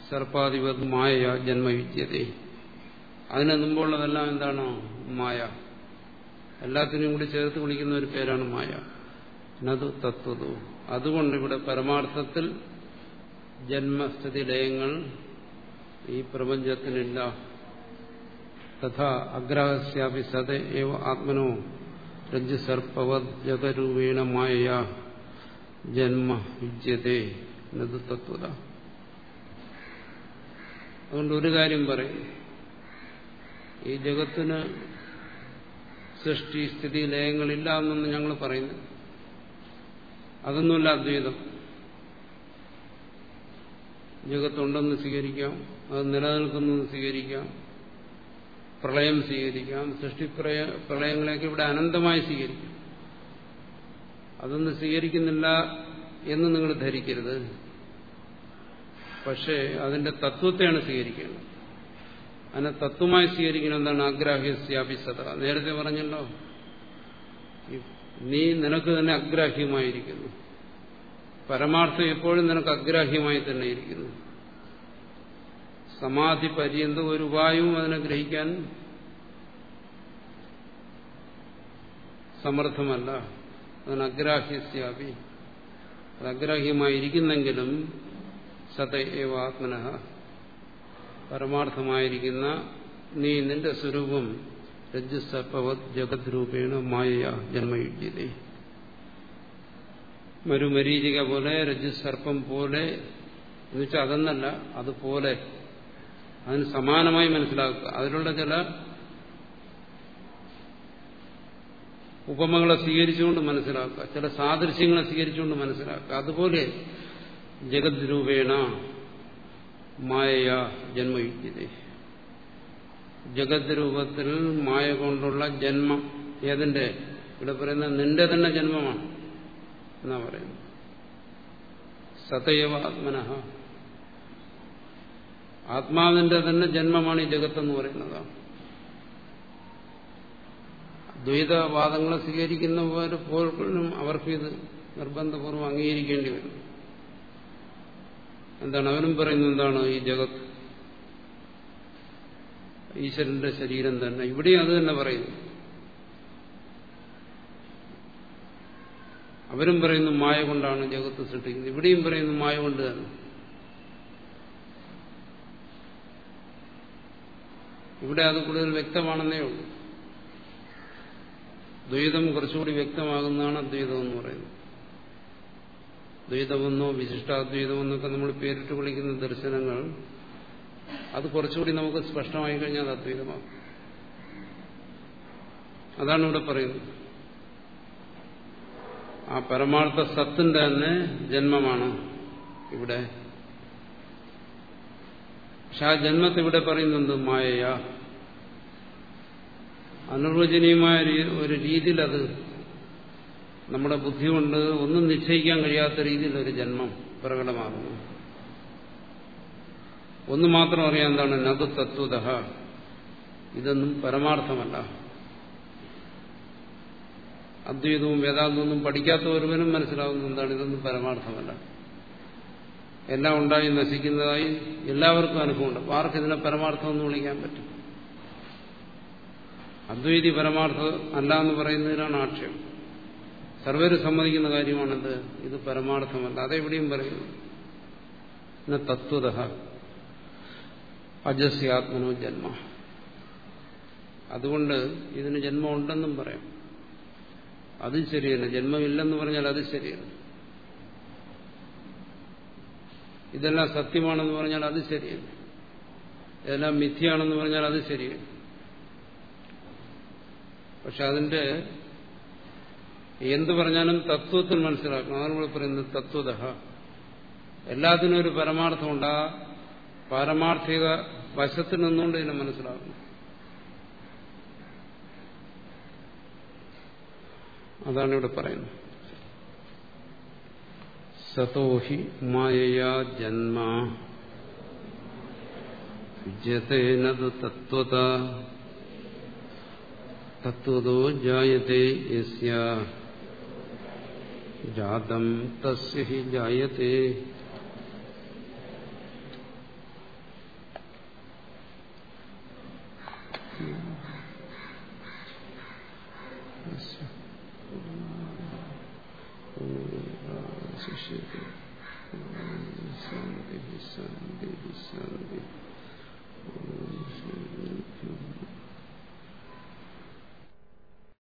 സർപ്പാധിപത് മായ ജന്മവിദ്യത. അതിന് മുമ്പുള്ളതെല്ലാം എന്താണ്? മായ. എല്ലാത്തിനും കൂടി ചേർത്ത് വിളിക്കുന്ന ഒരു പേരാണ് മായ. നതു തത്വതു. അതുകൊണ്ട് ഇവിടെ പരമാർത്ഥത്തിൽ ജന്മസ്ഥിതി ലയങ്ങൾ ഈ പ്രപഞ്ചത്തിനില്ല തഥാ അഗ്രഹസ്യാപി സത ഏവ ആത്മനോ രജ്ജു സർപ്പവത് ജഗരൂപേണ മായ ജന്മ വിദ്യതേ നതു തത്വത. അതുകൊണ്ട് ഒരു കാര്യം പറയും. ഈ ജഗത്തിന് സൃഷ്ടി സ്ഥിതി ലയങ്ങളില്ല എന്നൊന്നും ഞങ്ങൾ പറയുന്നു. അതൊന്നുമല്ല അദ്വൈതം. ജഗത്തുണ്ടെന്ന് സ്വീകരിക്കാം അത് നിലനിൽക്കുന്നു സ്വീകരിക്കാം പ്രളയം സ്വീകരിക്കാം സൃഷ്ടി പ്രളയങ്ങളെയൊക്കെ ഇവിടെ അനന്തമായി സ്വീകരിക്കാം. അതൊന്നും സ്വീകരിക്കുന്നില്ല എന്ന് നിങ്ങൾ ധരിക്കരുത്. പക്ഷേ അതിന്റെ തത്വത്തെയാണ് സ്വീകരിക്കേണ്ടത്. അതിനെ തത്വമായി സ്വീകരിക്കണം എന്താണ് ആഗ്രാഹ്യസ്യാപിസത നേരത്തെ പറഞ്ഞല്ലോ നീ നിനക്ക് തന്നെ അഗ്രാഹ്യമായിരിക്കുന്നു പരമാർത്ഥം എപ്പോഴും നിനക്ക് അഗ്രാഹ്യമായി തന്നെ ഇരിക്കുന്നു. സമാധി പര്യന്തം ഒരു ഉപായവും അതിനെ ഗ്രഹിക്കാൻ സമർത്ഥമല്ല. അതിന് അഗ്രാഹ്യസ്യാപി അത് അഗ്രാഹ്യമായിരിക്കുന്നെങ്കിലും സത ഏവ ആത്മന പരമാർത്ഥമായിരിക്കുന്ന നീ നിന്റെ സ്വരൂപം രജ്ജുസർപ്പവത് ജഗത് രൂപേണ മായ ജന്മയുജ്യത. മരുമരീചിക പോലെ രജ്ജുസർപ്പം പോലെ എന്നുവെച്ചാൽ അതെന്നല്ല അതുപോലെ. അതിന് സമാനമായി മനസ്സിലാക്കുക. അതിലുള്ള ചില ഉപമകളെ സ്വീകരിച്ചുകൊണ്ട് മനസ്സിലാക്കുക. ചില സാദൃശ്യങ്ങളെ സ്വീകരിച്ചുകൊണ്ട് മനസ്സിലാക്കുക. അതുപോലെ ജഗത് രൂപേണ മായ ജന്മയുക്തി ജഗത് രൂപത്തിൽ മായ കൊണ്ടുള്ള ജന്മം ഏതിന്റെ? ഇവിടെ പറയുന്ന നിന്റെ തന്നെ ജന്മമാണ് എന്നാ പറയുന്നത്. സതയവ ആത്മന ആത്മാവിന്റെ തന്നെ ജന്മമാണ് ഈ ജഗത്തെന്ന് പറയുന്നത്. ദ്വൈതവാദങ്ങളെ സ്വീകരിക്കുന്നവർ പോലും അവർക്ക് ഇത് നിർബന്ധപൂർവം അംഗീകരിക്കേണ്ടി വരും. എന്താണ്? അവനും പറയുന്നത് എന്താണ് ഈ ജഗത്? ഈശ്വരന്റെ ശരീരം തന്നെ. ഇവിടെയും അത് തന്നെ പറയുന്നു. അവരും പറയുന്നു മായ കൊണ്ടാണ് ജഗത്ത് സൃഷ്ടിക്കുന്നത്. ഇവിടെയും പറയുന്നു മായ കൊണ്ട് തന്നെ. ഇവിടെ അത് കൂടുതൽ വ്യക്തമാണെന്നേ ഉള്ളൂ. ദ്വൈതം കുറച്ചുകൂടി വ്യക്തമാകുന്നതാണ് അദ്വൈതം എന്ന് പറയുന്നത്. ദ്വൈതമെന്നോ വിശിഷ്ടാദ്വൈതമെന്നൊക്കെ നമ്മൾ പേരിട്ട് വിളിക്കുന്ന ദർശനങ്ങൾ അത് കുറച്ചുകൂടി നമുക്ക് സ്പഷ്ടമായി കഴിഞ്ഞാൽ അത് അദ്വൈതമാകും. അതാണ് ഇവിടെ പറയുന്നത്. ആ പരമാർത്ഥ സത്തിന്റെ തന്നെ ജന്മമാണ് ഇവിടെ. പക്ഷെ ആ ജന്മത്തെ ഇവിടെ പറയുന്നത് മായയ. അനിർവചനീയമായ ഒരു രീതിയിൽ അത് നമ്മുടെ ബുദ്ധി കൊണ്ട് ഒന്നും നിശ്ചയിക്കാൻ കഴിയാത്ത രീതിയിൽ ഒരു ജന്മം പ്രകടമാകുന്നു. ഒന്ന് മാത്രം അറിയാൻ എന്താണ്? നത് തത്വത ഇതൊന്നും പരമാർത്ഥമല്ല. അദ്വൈതവും വേദാന്തവും പഠിക്കാത്ത ഒരുവനും മനസ്സിലാവുന്ന എന്താണ്? ഇതൊന്നും പരമാർത്ഥമല്ല. എല്ലാം ഉണ്ടായി നശിക്കുന്നതായി എല്ലാവർക്കും അനുഭവമുണ്ട്. അപ്പോൾ ആർക്ക് ഇതിനെ പരമാർത്ഥം എന്ന് വിളിക്കാൻ പറ്റും? അദ്വൈതി പരമാർത്ഥം അല്ല എന്ന് പറയുന്നതിനാണ് ആക്ഷേപം. സർവരും സമ്മതിക്കുന്ന കാര്യമാണത്. ഇത് പരമാർത്ഥമല്ല. അതെവിടെയും പറയുന്നു തത്വത അജസ്യാത്മനോ ജന്മ. അതുകൊണ്ട് ഇതിന് ജന്മം ഉണ്ടെന്നും പറയാം. അതും ശരിയല്ല. ജന്മമില്ലെന്ന് പറഞ്ഞാൽ അത് ശരിയല്ല. ഇതെല്ലാം സത്യമാണെന്ന് പറഞ്ഞാൽ അത് ശരിയല്ല. ഇതെല്ലാം മിഥ്യയാണെന്ന് പറഞ്ഞാൽ അത് ശരിയല്ല. പക്ഷെ അതിന്റെ എന്ത് പറഞ്ഞാലും തത്വത്തിൽ മനസ്സിലാക്കണം. അതാണ് നമ്മൾ പറയുന്നത് തത്വത എല്ലാത്തിനും ഒരു പരമാർത്ഥമുണ്ട്. ആ പാരമാർത്ഥിക വശത്തിൽ നിന്നുകൊണ്ട് ഇതിനെ മനസ്സിലാക്കണം. അതാണ് ഇവിടെ പറയുന്നത്. സതോഹി മായയാ ജന്മ. ജതേനത് തത്വത. തത്വതോ ജായതേ യസ്യ. जातं तस्य हि जायते। शान्तिः शान्तिः शान्तिः